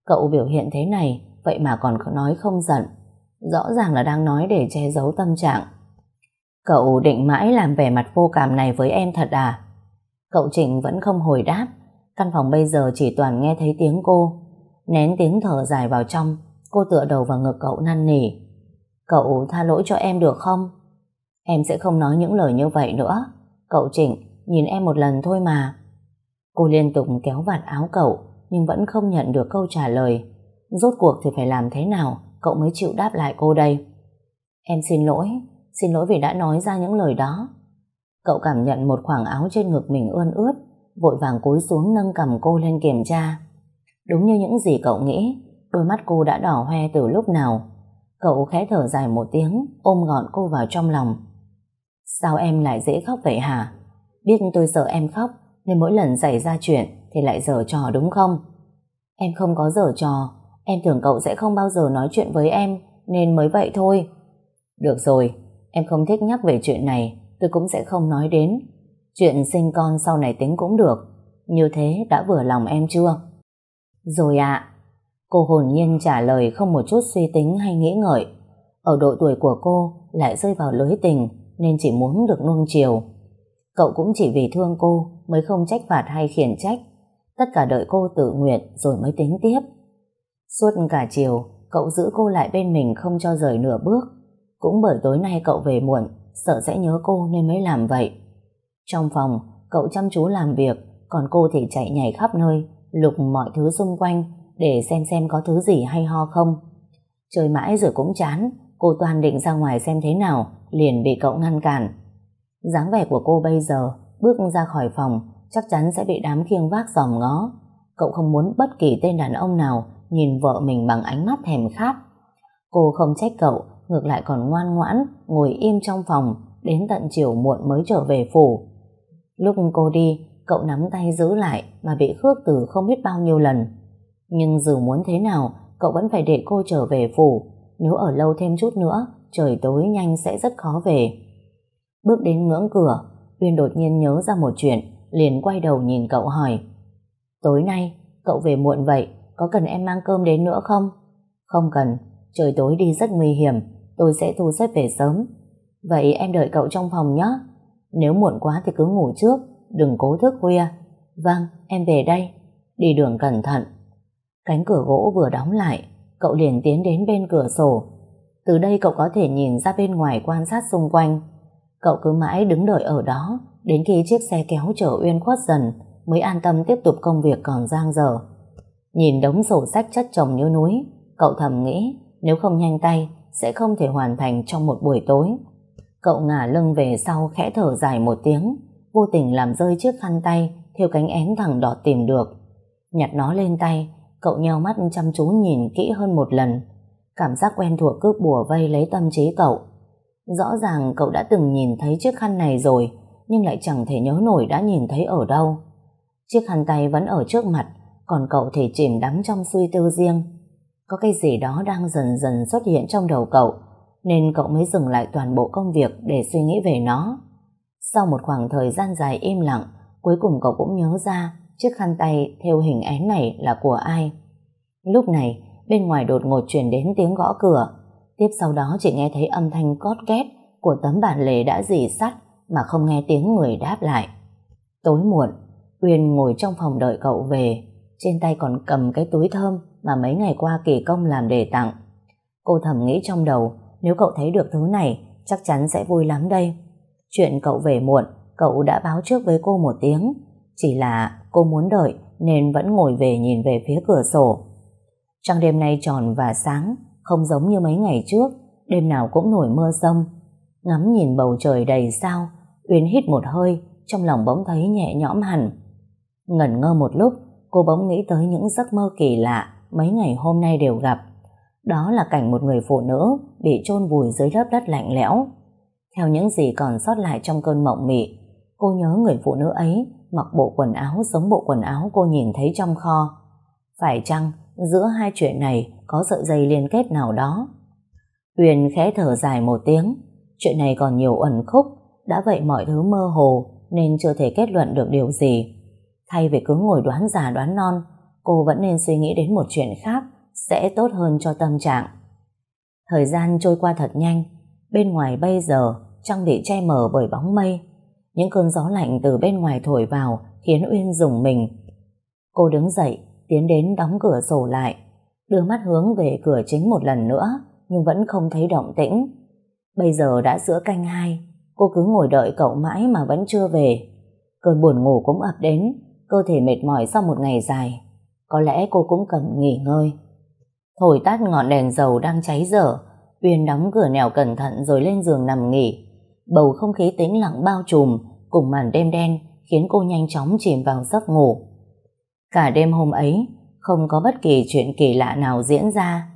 Speaker 1: Cậu biểu hiện thế này, vậy mà còn nói không giận. Rõ ràng là đang nói để che giấu tâm trạng. Cậu định mãi làm vẻ mặt vô cảm này với em thật à? Cậu Trịnh vẫn không hồi đáp. Căn phòng bây giờ chỉ toàn nghe thấy tiếng cô. Nén tiếng thở dài vào trong, cô tựa đầu vào ngực cậu năn nỉ. Cậu tha lỗi cho em được không? Em sẽ không nói những lời như vậy nữa. Cậu Trịnh, nhìn em một lần thôi mà. Cô liên tục kéo vạt áo cậu, nhưng vẫn không nhận được câu trả lời. Rốt cuộc thì phải làm thế nào cậu mới chịu đáp lại cô đây? Em xin lỗi, xin lỗi vì đã nói ra những lời đó. Cậu cảm nhận một khoảng áo trên ngực mình ươn ướt, vội vàng cúi xuống nâng cầm cô lên kiểm tra. Đúng như những gì cậu nghĩ, đôi mắt cô đã đỏ hoe từ lúc nào. Cậu khẽ thở dài một tiếng, ôm gọn cô vào trong lòng. Sao em lại dễ khóc vậy hả? Biết tôi sợ em khóc, nên mỗi lần xảy ra chuyện thì lại dở trò đúng không? Em không có dở trò, em tưởng cậu sẽ không bao giờ nói chuyện với em, nên mới vậy thôi. Được rồi, em không thích nhắc về chuyện này, tôi cũng sẽ không nói đến. Chuyện sinh con sau này tính cũng được, như thế đã vừa lòng em chưa? Rồi ạ. Cô hồn nhiên trả lời không một chút suy tính hay nghĩ ngợi. Ở độ tuổi của cô lại rơi vào lưới tình nên chỉ muốn được nuông chiều. Cậu cũng chỉ vì thương cô mới không trách phạt hay khiển trách. Tất cả đợi cô tự nguyện rồi mới tính tiếp. Suốt cả chiều, cậu giữ cô lại bên mình không cho rời nửa bước. Cũng bởi tối nay cậu về muộn, sợ sẽ nhớ cô nên mới làm vậy. Trong phòng, cậu chăm chú làm việc, còn cô thì chạy nhảy khắp nơi, lục mọi thứ xung quanh để xem xem có thứ gì hay ho không. Chơi mãi rồi cũng chán, cô toàn định ra ngoài xem thế nào, liền bị cậu ngăn cản dáng vẻ của cô bây giờ bước ra khỏi phòng chắc chắn sẽ bị đám khiêng vác dòm ngó. Cậu không muốn bất kỳ tên đàn ông nào nhìn vợ mình bằng ánh mắt thèm khát. Cô không trách cậu, ngược lại còn ngoan ngoãn, ngồi im trong phòng, đến tận chiều muộn mới trở về phủ. Lúc cô đi, cậu nắm tay giữ lại mà bị khước từ không biết bao nhiêu lần. Nhưng dù muốn thế nào, cậu vẫn phải để cô trở về phủ. Nếu ở lâu thêm chút nữa, trời tối nhanh sẽ rất khó về. Bước đến ngưỡng cửa, Uyên đột nhiên nhớ ra một chuyện, liền quay đầu nhìn cậu hỏi. Tối nay, cậu về muộn vậy, có cần em mang cơm đến nữa không? Không cần, trời tối đi rất nguy hiểm, tôi sẽ thu xếp về sớm. Vậy em đợi cậu trong phòng nhé. Nếu muộn quá thì cứ ngủ trước, đừng cố thức khuya. Vâng, em về đây. Đi đường cẩn thận. Cánh cửa gỗ vừa đóng lại, cậu liền tiến đến bên cửa sổ. Từ đây cậu có thể nhìn ra bên ngoài quan sát xung quanh. Cậu cứ mãi đứng đợi ở đó đến khi chiếc xe kéo chở Uyên khuất dần mới an tâm tiếp tục công việc còn giang dở. Nhìn đống sổ sách chất chồng như núi, cậu thầm nghĩ nếu không nhanh tay sẽ không thể hoàn thành trong một buổi tối. Cậu ngả lưng về sau khẽ thở dài một tiếng, vô tình làm rơi chiếc khăn tay theo cánh én thẳng đỏ tìm được. Nhặt nó lên tay, cậu nheo mắt chăm chú nhìn kỹ hơn một lần. Cảm giác quen thuộc cứ bùa vây lấy tâm trí cậu. Rõ ràng cậu đã từng nhìn thấy chiếc khăn này rồi, nhưng lại chẳng thể nhớ nổi đã nhìn thấy ở đâu. Chiếc khăn tay vẫn ở trước mặt, còn cậu thì chìm đắm trong suy tư riêng. Có cái gì đó đang dần dần xuất hiện trong đầu cậu, nên cậu mới dừng lại toàn bộ công việc để suy nghĩ về nó. Sau một khoảng thời gian dài im lặng, cuối cùng cậu cũng nhớ ra chiếc khăn tay theo hình én này là của ai. Lúc này, bên ngoài đột ngột truyền đến tiếng gõ cửa. Tiếp sau đó chỉ nghe thấy âm thanh cót két của tấm bản lề đã dì sắt mà không nghe tiếng người đáp lại. Tối muộn, Uyên ngồi trong phòng đợi cậu về, trên tay còn cầm cái túi thơm mà mấy ngày qua kỳ công làm để tặng. Cô thầm nghĩ trong đầu, nếu cậu thấy được thứ này, chắc chắn sẽ vui lắm đây. Chuyện cậu về muộn, cậu đã báo trước với cô một tiếng, chỉ là cô muốn đợi nên vẫn ngồi về nhìn về phía cửa sổ. Trăng đêm nay tròn và sáng, không giống như mấy ngày trước, đêm nào cũng nổi mưa rông. Ngắm nhìn bầu trời đầy sao, Uyên hít một hơi, trong lòng bỗng thấy nhẹ nhõm hẳn. Ngẩn ngơ một lúc, cô bỗng nghĩ tới những giấc mơ kỳ lạ mấy ngày hôm nay đều gặp. Đó là cảnh một người phụ nữ bị chôn vùi dưới lớp đất lạnh lẽo. Theo những gì còn sót lại trong cơn mộng mị, cô nhớ người phụ nữ ấy mặc bộ quần áo giống bộ quần áo cô nhìn thấy trong kho. Phải chăng giữa hai chuyện này có sợi dây liên kết nào đó? Huyền khẽ thở dài một tiếng, chuyện này còn nhiều ẩn khúc, đã vậy mọi thứ mơ hồ nên chưa thể kết luận được điều gì. Thay vì cứ ngồi đoán già đoán non, cô vẫn nên suy nghĩ đến một chuyện khác sẽ tốt hơn cho tâm trạng. Thời gian trôi qua thật nhanh, bên ngoài bây giờ trăng bị che mờ bởi bóng mây. Những cơn gió lạnh từ bên ngoài thổi vào khiến Uyên rùng mình. Cô đứng dậy, tiến đến đóng cửa sổ lại, đưa mắt hướng về cửa chính một lần nữa, nhưng vẫn không thấy động tĩnh. Bây giờ đã giữa canh hai, cô cứ ngồi đợi cậu mãi mà vẫn chưa về. Cơn buồn ngủ cũng ập đến, cơ thể mệt mỏi sau một ngày dài. Có lẽ cô cũng cần nghỉ ngơi. Thổi tắt ngọn đèn dầu đang cháy dở, Uyên đóng cửa nèo cẩn thận rồi lên giường nằm nghỉ. Bầu không khí tĩnh lặng bao trùm cùng màn đêm đen khiến cô nhanh chóng chìm vào giấc ngủ. Cả đêm hôm ấy, không có bất kỳ chuyện kỳ lạ nào diễn ra.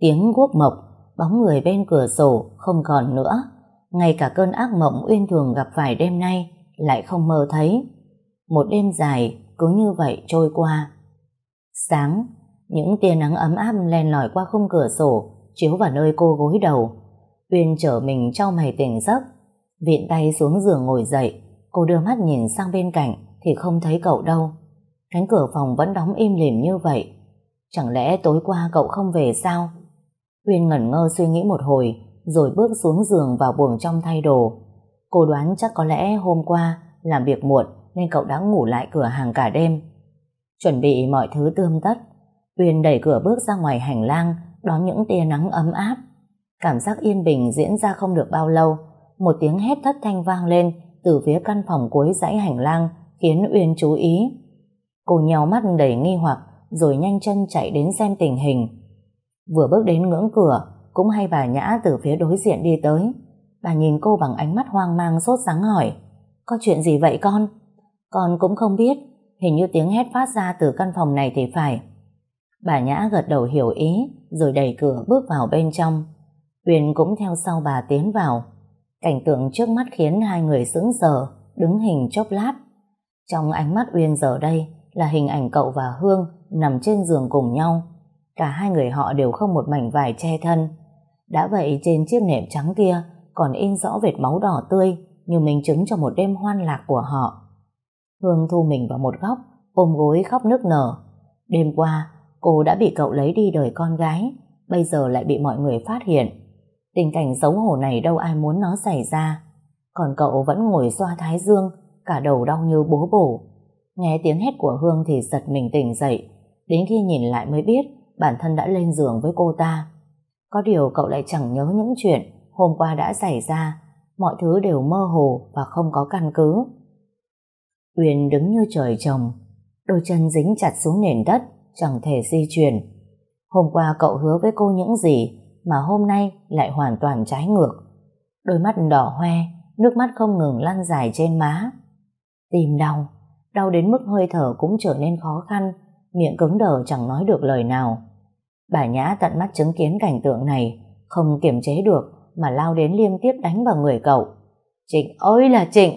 Speaker 1: Tiếng guốc mộc, bóng người bên cửa sổ không còn nữa. Ngay cả cơn ác mộng Uyên thường gặp phải đêm nay lại không mơ thấy. Một đêm dài cứ như vậy trôi qua. Sáng, những tia nắng ấm áp len lỏi qua khung cửa sổ, chiếu vào nơi cô gối đầu. Uyên trở mình trong mày tỉnh giấc, viện tay xuống giường ngồi dậy. Cô đưa mắt nhìn sang bên cạnh thì không thấy cậu đâu. Cánh cửa phòng vẫn đóng im lìm như vậy. Chẳng lẽ tối qua cậu không về sao? Uyên ngẩn ngơ suy nghĩ một hồi, rồi bước xuống giường vào buồng trong thay đồ. Cô đoán chắc có lẽ hôm qua làm việc muộn nên cậu đã ngủ lại cửa hàng cả đêm. Chuẩn bị mọi thứ tươm tất, Uyên đẩy cửa bước ra ngoài hành lang đón những tia nắng ấm áp. Cảm giác yên bình diễn ra không được bao lâu, một tiếng hét thất thanh vang lên từ phía căn phòng cuối dãy hành lang khiến Uyên chú ý. Cô nhéo mắt đầy nghi hoặc rồi nhanh chân chạy đến xem tình hình. Vừa bước đến ngưỡng cửa, cũng hay bà Nhã từ phía đối diện đi tới. Bà nhìn cô bằng ánh mắt hoang mang sốt sáng hỏi Có chuyện gì vậy con? Con cũng không biết, hình như tiếng hét phát ra từ căn phòng này thì phải. Bà Nhã gật đầu hiểu ý, rồi đẩy cửa bước vào bên trong. Huyền cũng theo sau bà tiến vào. Cảnh tượng trước mắt khiến hai người sững sờ, đứng hình chốc lát. Trong ánh mắt Uyên giờ đây là hình ảnh cậu và Hương nằm trên giường cùng nhau. Cả hai người họ đều không một mảnh vải che thân. Đã vậy trên chiếc nệm trắng kia còn in rõ vệt máu đỏ tươi như minh chứng cho một đêm hoan lạc của họ. Hương thu mình vào một góc, ôm gối khóc nức nở. Đêm qua, cô đã bị cậu lấy đi đời con gái, bây giờ lại bị mọi người phát hiện. Tình cảnh xấu hổ này đâu ai muốn nó xảy ra. Còn cậu vẫn ngồi xoa thái dương, cả đầu đau như bố bổ. Nghe tiếng hét của Hương thì giật mình tỉnh dậy, đến khi nhìn lại mới biết bản thân đã lên giường với cô ta. Có điều cậu lại chẳng nhớ những chuyện hôm qua đã xảy ra, mọi thứ đều mơ hồ và không có căn cứ. Uyên đứng như trời trồng, đôi chân dính chặt xuống nền đất, chẳng thể di chuyển. Hôm qua cậu hứa với cô những gì mà hôm nay lại hoàn toàn trái ngược. Đôi mắt đỏ hoe, nước mắt không ngừng lăn dài trên má. Tim đau, đau đến mức hơi thở cũng trở nên khó khăn, miệng cứng đờ chẳng nói được lời nào. Bà Nhã tận mắt chứng kiến cảnh tượng này, không kiềm chế được mà lao đến liên tiếp đánh vào người cậu. Trịnh ơi là Trịnh,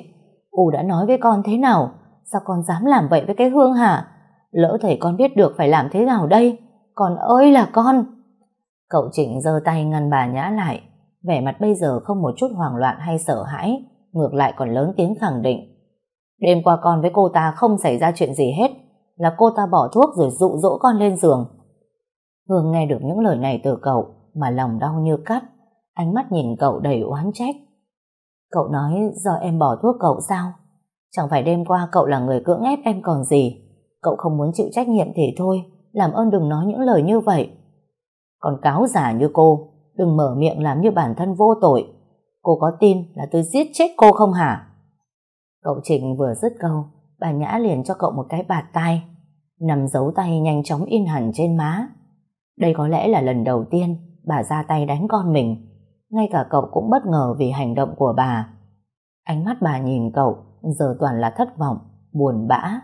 Speaker 1: U đã nói với con thế nào? Sao con dám làm vậy với cái Hương hả? Lỡ thầy con biết được phải làm thế nào đây? Con ơi là con! Cậu Trịnh giơ tay ngăn bà Nhã lại, vẻ mặt bây giờ không một chút hoảng loạn hay sợ hãi, ngược lại còn lớn tiếng khẳng định. Đêm qua con với cô ta không xảy ra chuyện gì hết, là cô ta bỏ thuốc rồi dụ dỗ con lên giường. Hương nghe được những lời này từ cậu mà lòng đau như cắt, ánh mắt nhìn cậu đầy oán trách. Cậu nói do em bỏ thuốc cậu sao? Chẳng phải đêm qua cậu là người cưỡng ép em còn gì. Cậu không muốn chịu trách nhiệm thì thôi, làm ơn đừng nói những lời như vậy. Còn cáo giả như cô, đừng mở miệng làm như bản thân vô tội. Cô có tin là tôi giết chết cô không hả? Cậu Trịnh vừa dứt câu, bà Nhã liền cho cậu một cái bạt tay. Nằm giấu tay nhanh chóng in hẳn trên má. Đây có lẽ là lần đầu tiên bà ra tay đánh con mình. Ngay cả cậu cũng bất ngờ vì hành động của bà. Ánh mắt bà nhìn cậu giờ toàn là thất vọng, buồn bã.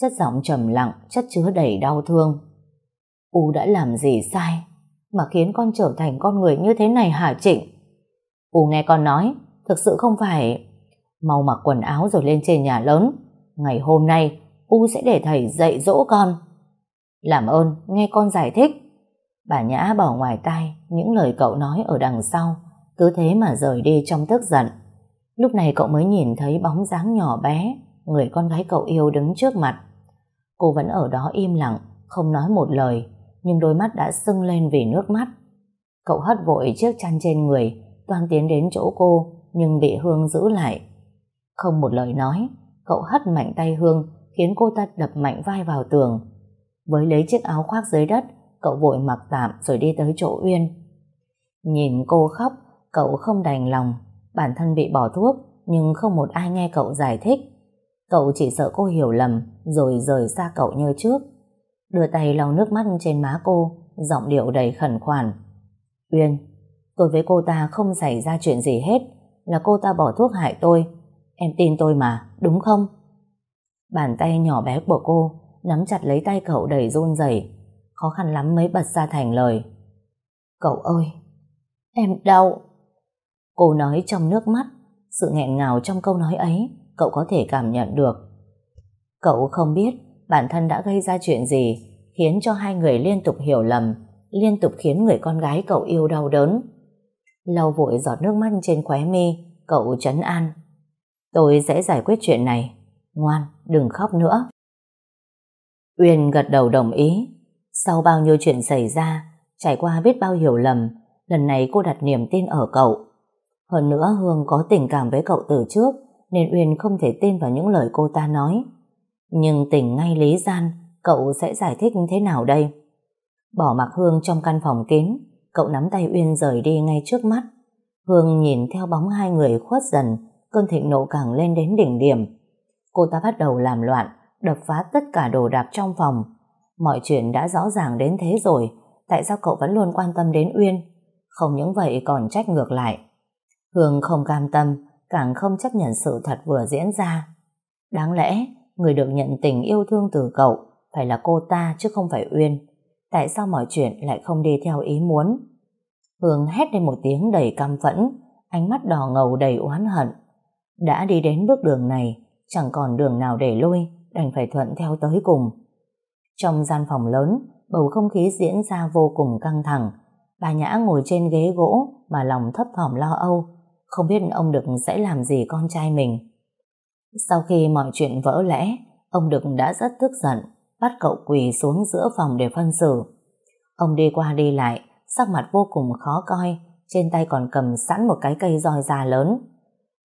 Speaker 1: Chất giọng trầm lặng, chất chứa đầy đau thương. U đã làm gì sai mà khiến con trở thành con người như thế này hả Trịnh? U nghe con nói, thực sự không phải... Mau mặc quần áo rồi lên trên nhà lớn. Ngày hôm nay, U sẽ để thầy dạy dỗ con. Làm ơn, nghe con giải thích. Bà Nhã bỏ ngoài tai những lời cậu nói ở đằng sau, cứ thế mà rời đi trong tức giận. Lúc này cậu mới nhìn thấy bóng dáng nhỏ bé, người con gái cậu yêu đứng trước mặt. Cô vẫn ở đó im lặng, không nói một lời, nhưng đôi mắt đã sưng lên vì nước mắt. Cậu hất vội chiếc chăn trên người, toan tiến đến chỗ cô, nhưng bị Hương giữ lại. Không một lời nói, cậu hất mạnh tay Hương, khiến cô ta đập mạnh vai vào tường. Với lấy chiếc áo khoác dưới đất, cậu vội mặc tạm rồi đi tới chỗ Uyên. Nhìn cô khóc, cậu không đành lòng, bản thân bị bỏ thuốc, nhưng không một ai nghe cậu giải thích. Cậu chỉ sợ cô hiểu lầm, rồi rời xa cậu như trước. Đưa tay lau nước mắt trên má cô, giọng điệu đầy khẩn khoản. Uyên, tôi với cô ta không xảy ra chuyện gì hết, là cô ta bỏ thuốc hại tôi. Em tin tôi mà, đúng không? Bàn tay nhỏ bé của cô nắm chặt lấy tay cậu đầy run rẩy, khó khăn lắm mới bật ra thành lời. Cậu ơi, em đau. Cô nói trong nước mắt, sự nghẹn ngào trong câu nói ấy cậu có thể cảm nhận được. Cậu không biết bản thân đã gây ra chuyện gì khiến cho hai người liên tục hiểu lầm, liên tục khiến người con gái cậu yêu đau đớn. Lau vội giọt nước mắt trên khóe mi, cậu trấn an. Tôi sẽ giải quyết chuyện này. Ngoan, đừng khóc nữa. Uyên gật đầu đồng ý. Sau bao nhiêu chuyện xảy ra, trải qua biết bao hiểu lầm, lần này cô đặt niềm tin ở cậu. Hơn nữa Hương có tình cảm với cậu từ trước, nên Uyên không thể tin vào những lời cô ta nói. Nhưng tình ngay lý gian, cậu sẽ giải thích thế nào đây? Bỏ mặc Hương trong căn phòng kín, cậu nắm tay Uyên rời đi ngay trước mắt. Hương nhìn theo bóng hai người khuất dần, cơn thịnh nộ càng lên đến đỉnh điểm. Cô ta bắt đầu làm loạn, đập phá tất cả đồ đạc trong phòng. Mọi chuyện đã rõ ràng đến thế rồi, tại sao cậu vẫn luôn quan tâm đến Uyên? Không những vậy còn trách ngược lại. Hương không cam tâm, càng không chấp nhận sự thật vừa diễn ra. Đáng lẽ, người được nhận tình yêu thương từ cậu phải là cô ta chứ không phải Uyên. Tại sao mọi chuyện lại không đi theo ý muốn? Hương hét lên một tiếng đầy căm phẫn, ánh mắt đỏ ngầu đầy oán hận. Đã đi đến bước đường này, chẳng còn đường nào để lôi đành phải thuận theo tới cùng. Trong gian phòng lớn, bầu không khí diễn ra vô cùng căng thẳng. Bà Nhã ngồi trên ghế gỗ mà lòng thấp thỏm lo âu, không biết ông Đực sẽ làm gì con trai mình. Sau khi mọi chuyện vỡ lẽ, ông Đực đã rất tức giận, bắt cậu quỳ xuống giữa phòng để phân xử. Ông đi qua đi lại, sắc mặt vô cùng khó coi, trên tay còn cầm sẵn một cái cây roi da lớn.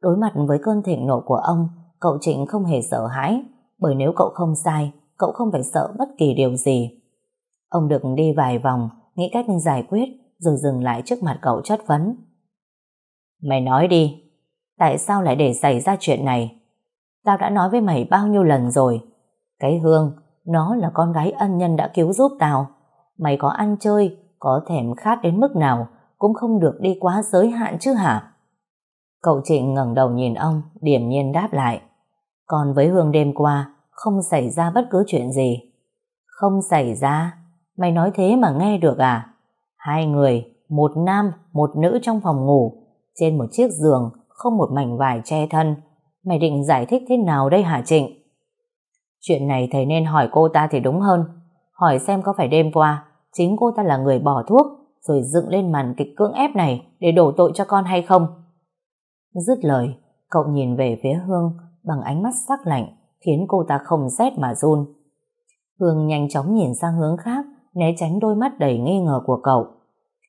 Speaker 1: Đối mặt với cơn thịnh nộ của ông, cậu Trịnh không hề sợ hãi, bởi nếu cậu không sai, cậu không phải sợ bất kỳ điều gì. Ông được đi vài vòng, nghĩ cách giải quyết, rồi dừng lại trước mặt cậu chất vấn. Mày nói đi, tại sao lại để xảy ra chuyện này? Tao đã nói với mày bao nhiêu lần rồi. Cái Hương, nó là con gái ân nhân đã cứu giúp tao. Mày có ăn chơi, có thèm khát đến mức nào, cũng không được đi quá giới hạn chứ hả? Cậu Trịnh ngẩng đầu nhìn ông, điềm nhiên đáp lại. Còn với Hương đêm qua, không xảy ra bất cứ chuyện gì. Không xảy ra? Mày nói thế mà nghe được à? Hai người, một nam, một nữ trong phòng ngủ, trên một chiếc giường, không một mảnh vải che thân. Mày định giải thích thế nào đây hả Trịnh? Chuyện này thầy nên hỏi cô ta thì đúng hơn. Hỏi xem có phải đêm qua, chính cô ta là người bỏ thuốc, rồi dựng lên màn kịch cưỡng ép này để đổ tội cho con hay không? Dứt lời, cậu nhìn về phía Hương bằng ánh mắt sắc lạnh, khiến cô ta không rét mà run. Hương nhanh chóng nhìn sang hướng khác, né tránh đôi mắt đầy nghi ngờ của cậu.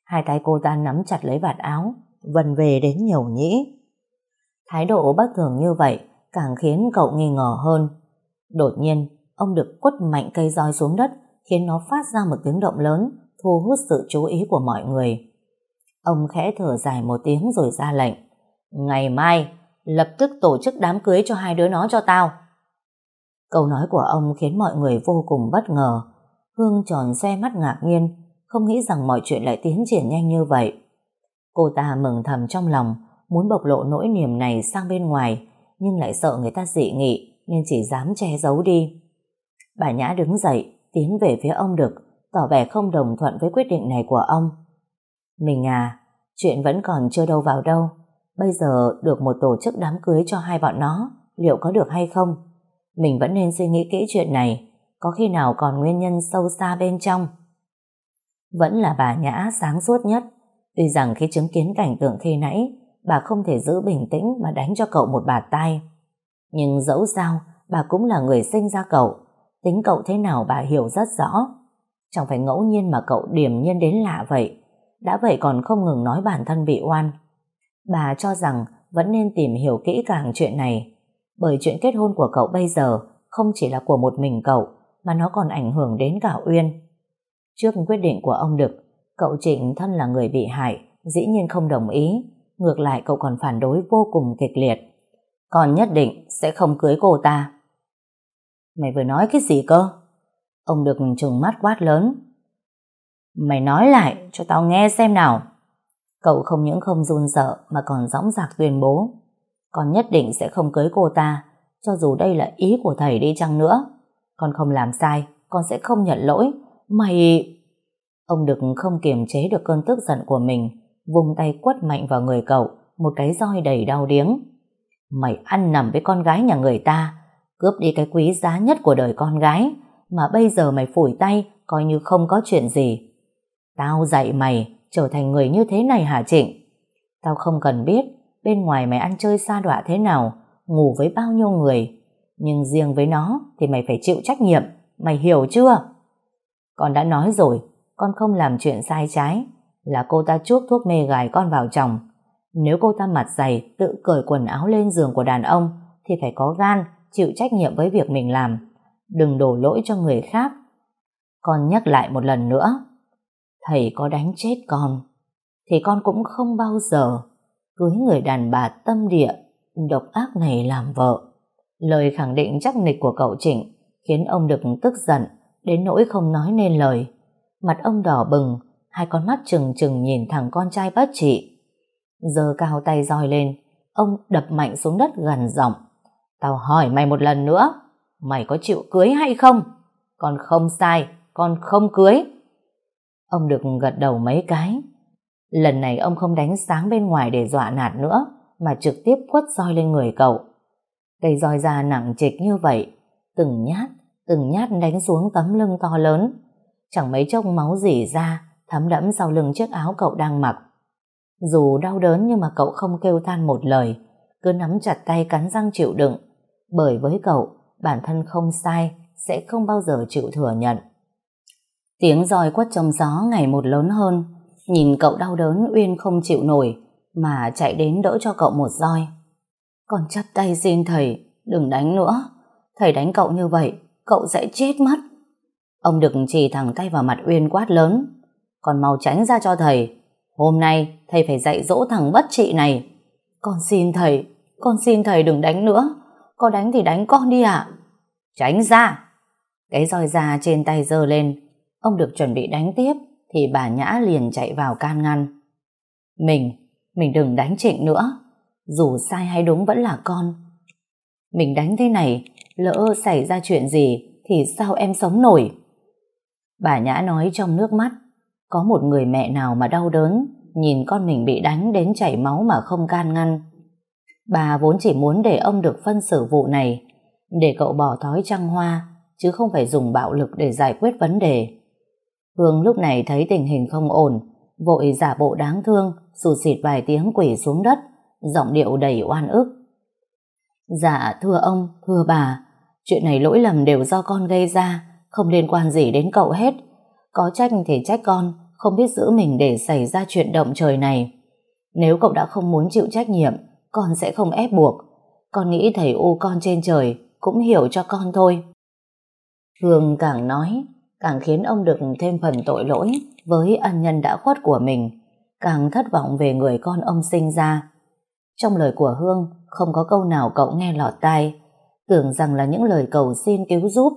Speaker 1: Hai tay cô ta nắm chặt lấy vạt áo, vần về đến nhiều nhĩ. Thái độ bất thường như vậy càng khiến cậu nghi ngờ hơn. Đột nhiên, ông được quất mạnh cây roi xuống đất khiến nó phát ra một tiếng động lớn thu hút sự chú ý của mọi người. Ông khẽ thở dài một tiếng rồi ra lệnh. Ngày mai, lập tức tổ chức đám cưới cho hai đứa nó cho tao. Câu nói của ông khiến mọi người vô cùng bất ngờ. Hương tròn xe mắt ngạc nhiên, không nghĩ rằng mọi chuyện lại tiến triển nhanh như vậy. Cô ta mừng thầm trong lòng, muốn bộc lộ nỗi niềm này sang bên ngoài, nhưng lại sợ người ta dị nghị, nên chỉ dám che giấu đi. Bà Nhã đứng dậy, tiến về phía ông Đực, tỏ vẻ không đồng thuận với quyết định này của ông. Mình à, chuyện vẫn còn chưa đâu vào đâu. Bây giờ được một tổ chức đám cưới cho hai bọn nó, liệu có được hay không? Mình vẫn nên suy nghĩ kỹ chuyện này, có khi nào còn nguyên nhân sâu xa bên trong. Vẫn là bà Nhã sáng suốt nhất, tuy rằng khi chứng kiến cảnh tượng khi nãy, bà không thể giữ bình tĩnh mà đánh cho cậu một bà tay. Nhưng dẫu sao, bà cũng là người sinh ra cậu, tính cậu thế nào bà hiểu rất rõ. Chẳng phải ngẫu nhiên mà cậu điềm nhiên đến lạ vậy, đã vậy còn không ngừng nói bản thân bị oan. Bà cho rằng vẫn nên tìm hiểu kỹ càng chuyện này, bởi chuyện kết hôn của cậu bây giờ không chỉ là của một mình cậu, mà nó còn ảnh hưởng đến cả Uyên. Trước quyết định của ông Đực, cậu Trịnh thân là người bị hại, dĩ nhiên không đồng ý, ngược lại cậu còn phản đối vô cùng kịch liệt. Còn nhất định sẽ không cưới cô ta. Mày vừa nói cái gì cơ? Ông Đực trừng mắt quát lớn. Mày nói lại cho tao nghe xem nào. Cậu không những không run sợ mà còn dõng dạc tuyên bố. Con nhất định sẽ không cưới cô ta, cho dù đây là ý của thầy đi chăng nữa. Con không làm sai, con sẽ không nhận lỗi. Mày... Ông Đực không kiềm chế được cơn tức giận của mình, vùng tay quất mạnh vào người cậu, một cái roi đầy đau điếng. Mày ăn nằm với con gái nhà người ta, cướp đi cái quý giá nhất của đời con gái, mà bây giờ mày phủi tay, coi như không có chuyện gì. Tao dạy mày trở thành người như thế này hả Trịnh? Tao không cần biết bên ngoài mày ăn chơi xa đọa thế nào, ngủ với bao nhiêu người, nhưng riêng với nó thì mày phải chịu trách nhiệm, mày hiểu chưa? Con đã nói rồi, con không làm chuyện sai trái, là cô ta chuốc thuốc mê gài con vào chồng. Nếu cô ta mặt dày tự cởi quần áo lên giường của đàn ông thì phải có gan chịu trách nhiệm với việc mình làm. Đừng đổ lỗi cho người khác. Con nhắc lại một lần nữa, thầy có đánh chết con, thì con cũng không bao giờ cưới người đàn bà tâm địa, độc ác này làm vợ. Lời khẳng định chắc nịch của cậu Trịnh khiến ông được tức giận đến nỗi không nói nên lời. Mặt ông đỏ bừng, hai con mắt trừng trừng nhìn thằng con trai bất trị. Giờ cao tay roi lên, ông đập mạnh xuống đất gần giọng. Tao hỏi mày một lần nữa, mày có chịu cưới hay không? Con không sai, con không cưới. Ông được gật đầu mấy cái. Lần này ông không đánh sáng bên ngoài để dọa nạt nữa, mà trực tiếp quất roi lên người cậu. Cây roi da nặng trịch như vậy, từng nhát, từng nhát đánh xuống tấm lưng to lớn. Chẳng mấy chốc máu dỉ ra, thấm đẫm sau lưng chiếc áo cậu đang mặc. Dù đau đớn nhưng mà cậu không kêu than một lời, cứ nắm chặt tay cắn răng chịu đựng. Bởi với cậu, bản thân không sai, sẽ không bao giờ chịu thừa nhận. Tiếng roi quất trong gió ngày một lớn hơn, nhìn cậu đau đớn Uyên không chịu nổi, mà chạy đến đỡ cho cậu một roi. Con chắp tay xin thầy, đừng đánh nữa. Thầy đánh cậu như vậy, cậu sẽ chết mất. Ông đừng chỉ thẳng tay vào mặt Uyên quát lớn. Còn mau tránh ra cho thầy. Hôm nay thầy phải dạy dỗ thằng bất trị này. Con xin thầy, con xin thầy đừng đánh nữa. Có đánh thì đánh con đi ạ. Tránh ra. Cái roi già trên tay giơ lên. Ông được chuẩn bị đánh tiếp thì bà Nhã liền chạy vào can ngăn. Mình, mình đừng đánh trịnh nữa. Dù sai hay đúng vẫn là con. Mình đánh thế này, lỡ xảy ra chuyện gì thì sao em sống nổi? Bà Nhã nói trong nước mắt, có một người mẹ nào mà đau đớn, nhìn con mình bị đánh đến chảy máu mà không can ngăn. Bà vốn chỉ muốn để ông được phân xử vụ này, để cậu bỏ thói trăng hoa, chứ không phải dùng bạo lực để giải quyết vấn đề. Hương lúc này thấy tình hình không ổn, vội giả bộ đáng thương, sụt xịt vài tiếng quỷ xuống đất, giọng điệu đầy oan ức. Dạ, thưa ông, thưa bà, chuyện này lỗi lầm đều do con gây ra, không liên quan gì đến cậu hết. Có trách thì trách con, không biết giữ mình để xảy ra chuyện động trời này. Nếu cậu đã không muốn chịu trách nhiệm, con sẽ không ép buộc. Con nghĩ thầy U con trên trời cũng hiểu cho con thôi. Hương càng nói, càng khiến ông được thêm phần tội lỗi với ân nhân đã khuất của mình, càng thất vọng về người con ông sinh ra. Trong lời của Hương không có câu nào cậu nghe lọt tai, tưởng rằng là những lời cầu xin cứu giúp,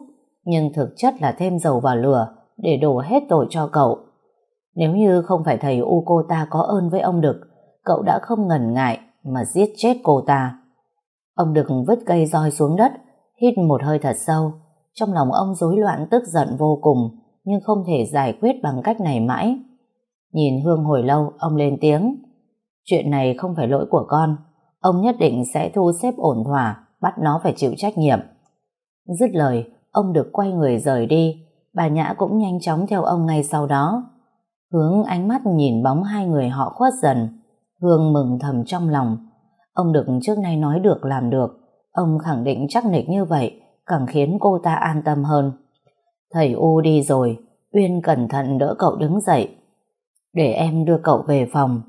Speaker 1: nhưng thực chất là thêm dầu vào lửa để đổ hết tội cho cậu. Nếu như không phải thầy U cô ta có ơn với ông Đực, cậu đã không ngần ngại mà giết chết cô ta. Ông Đực vứt cây roi xuống đất, hít một hơi thật sâu. Trong lòng ông rối loạn tức giận vô cùng, nhưng không thể giải quyết bằng cách này mãi. Nhìn Hương hồi lâu, ông lên tiếng. Chuyện này không phải lỗi của con. Ông nhất định sẽ thu xếp ổn thỏa, bắt nó phải chịu trách nhiệm. Dứt lời, ông được quay người rời đi. Bà Nhã cũng nhanh chóng theo ông ngay sau đó. Hướng ánh mắt nhìn bóng hai người họ khuất dần. Hương mừng thầm trong lòng. Ông được trước nay nói được làm được. Ông khẳng định chắc nịch như vậy, càng khiến cô ta an tâm hơn. Thầy U đi rồi, Uyên cẩn thận đỡ cậu đứng dậy. Để em đưa cậu về phòng.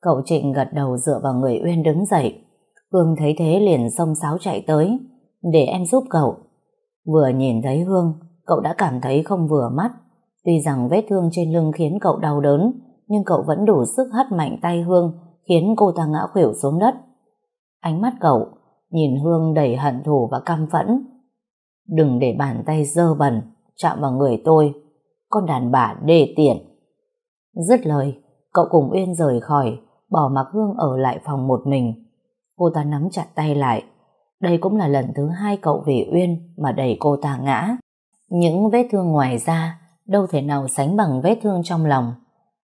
Speaker 1: Cậu Trịnh gật đầu dựa vào người Uyên đứng dậy. Hương thấy thế liền xông sáo chạy tới. Để em giúp cậu. Vừa nhìn thấy Hương, cậu đã cảm thấy không vừa mắt. Tuy rằng vết thương trên lưng khiến cậu đau đớn, nhưng cậu vẫn đủ sức hất mạnh tay Hương, khiến cô ta ngã khuỷu xuống đất. Ánh mắt cậu, nhìn Hương đầy hận thù và căm phẫn. Đừng để bàn tay dơ bẩn, chạm vào người tôi, con đàn bà đê tiện. Dứt lời, cậu cùng Uyên rời khỏi, bỏ mặc Hương ở lại phòng một mình. Cô ta nắm chặt tay lại. Đây cũng là lần thứ hai cậu vì Uyên mà đẩy cô ta ngã. Những vết thương ngoài da đâu thể nào sánh bằng vết thương trong lòng.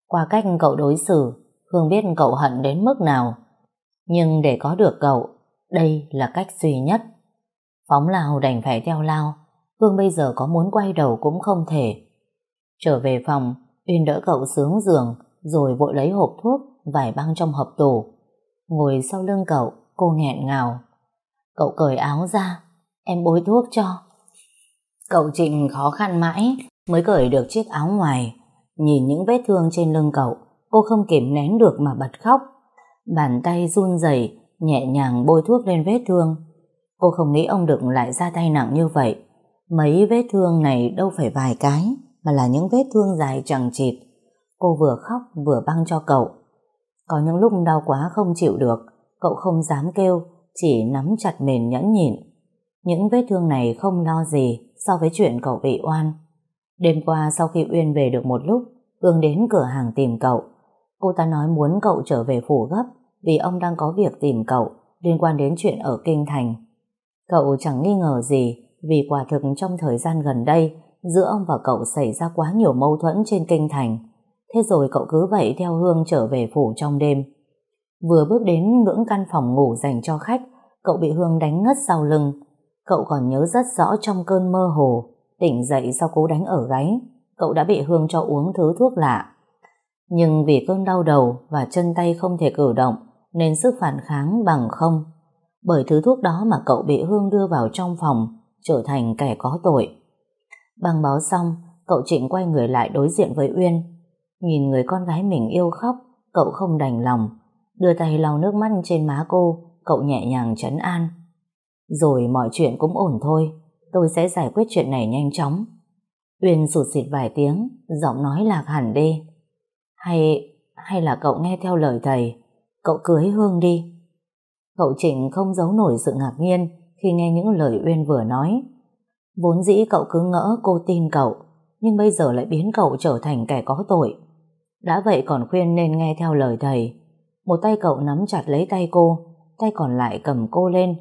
Speaker 1: Qua cách cậu đối xử, Hương biết cậu hận đến mức nào. Nhưng để có được cậu, đây là cách duy nhất. Phóng lao đành phải theo lao, Hương bây giờ có muốn quay đầu cũng không thể. Trở về phòng, Uyên đỡ cậu sướng giường, rồi vội lấy hộp thuốc, vải băng trong hộp tủ. Ngồi sau lưng cậu, cô nghẹn ngào. Cậu cởi áo ra, em bôi thuốc cho. Cậu Trịnh khó khăn mãi, mới cởi được chiếc áo ngoài. Nhìn những vết thương trên lưng cậu, cô không kìm nén được mà bật khóc. Bàn tay run rẩy nhẹ nhàng bôi thuốc lên vết thương. Cô không nghĩ ông Đực lại ra tay nặng như vậy. Mấy vết thương này đâu phải vài cái, mà là những vết thương dài chẳng chịt. Cô vừa khóc vừa băng cho cậu. Có những lúc đau quá không chịu được, cậu không dám kêu, chỉ nắm chặt mền nhẫn nhịn. Những vết thương này không lo gì so với chuyện cậu bị oan. Đêm qua sau khi Uyên về được một lúc, Hương đến cửa hàng tìm cậu. Cô ta nói muốn cậu trở về phủ gấp vì ông đang có việc tìm cậu liên quan đến chuyện ở Kinh Thành. Cậu chẳng nghi ngờ gì vì quả thực trong thời gian gần đây giữa ông và cậu xảy ra quá nhiều mâu thuẫn trên Kinh Thành. Thế rồi cậu cứ vậy theo Hương trở về phủ trong đêm. Vừa bước đến ngưỡng căn phòng ngủ dành cho khách, cậu bị Hương đánh ngất sau lưng. Cậu còn nhớ rất rõ trong cơn mơ hồ, tỉnh dậy sau cú đánh ở gáy, cậu đã bị Hương cho uống thứ thuốc lạ. Nhưng vì cơn đau đầu và chân tay không thể cử động, nên sức phản kháng bằng không. Bởi thứ thuốc đó mà cậu bị Hương đưa vào trong phòng, trở thành kẻ có tội. Băng bó xong, cậu Trịnh quay người lại đối diện với Uyên. Nhìn người con gái mình yêu khóc, cậu không đành lòng. Đưa tay lau nước mắt trên má cô, cậu nhẹ nhàng trấn an. Rồi mọi chuyện cũng ổn thôi, tôi sẽ giải quyết chuyện này nhanh chóng. Uyên sụt xịt vài tiếng, giọng nói lạc hẳn đi. Hay, hay là cậu nghe theo lời thầy, cậu cưới Hương đi. Cậu Trịnh không giấu nổi sự ngạc nhiên khi nghe những lời Uyên vừa nói. Vốn dĩ cậu cứ ngỡ cô tin cậu, nhưng bây giờ lại biến cậu trở thành kẻ có tội. Đã vậy còn khuyên nên nghe theo lời thầy. Một tay cậu nắm chặt lấy tay cô, tay còn lại cầm cô lên,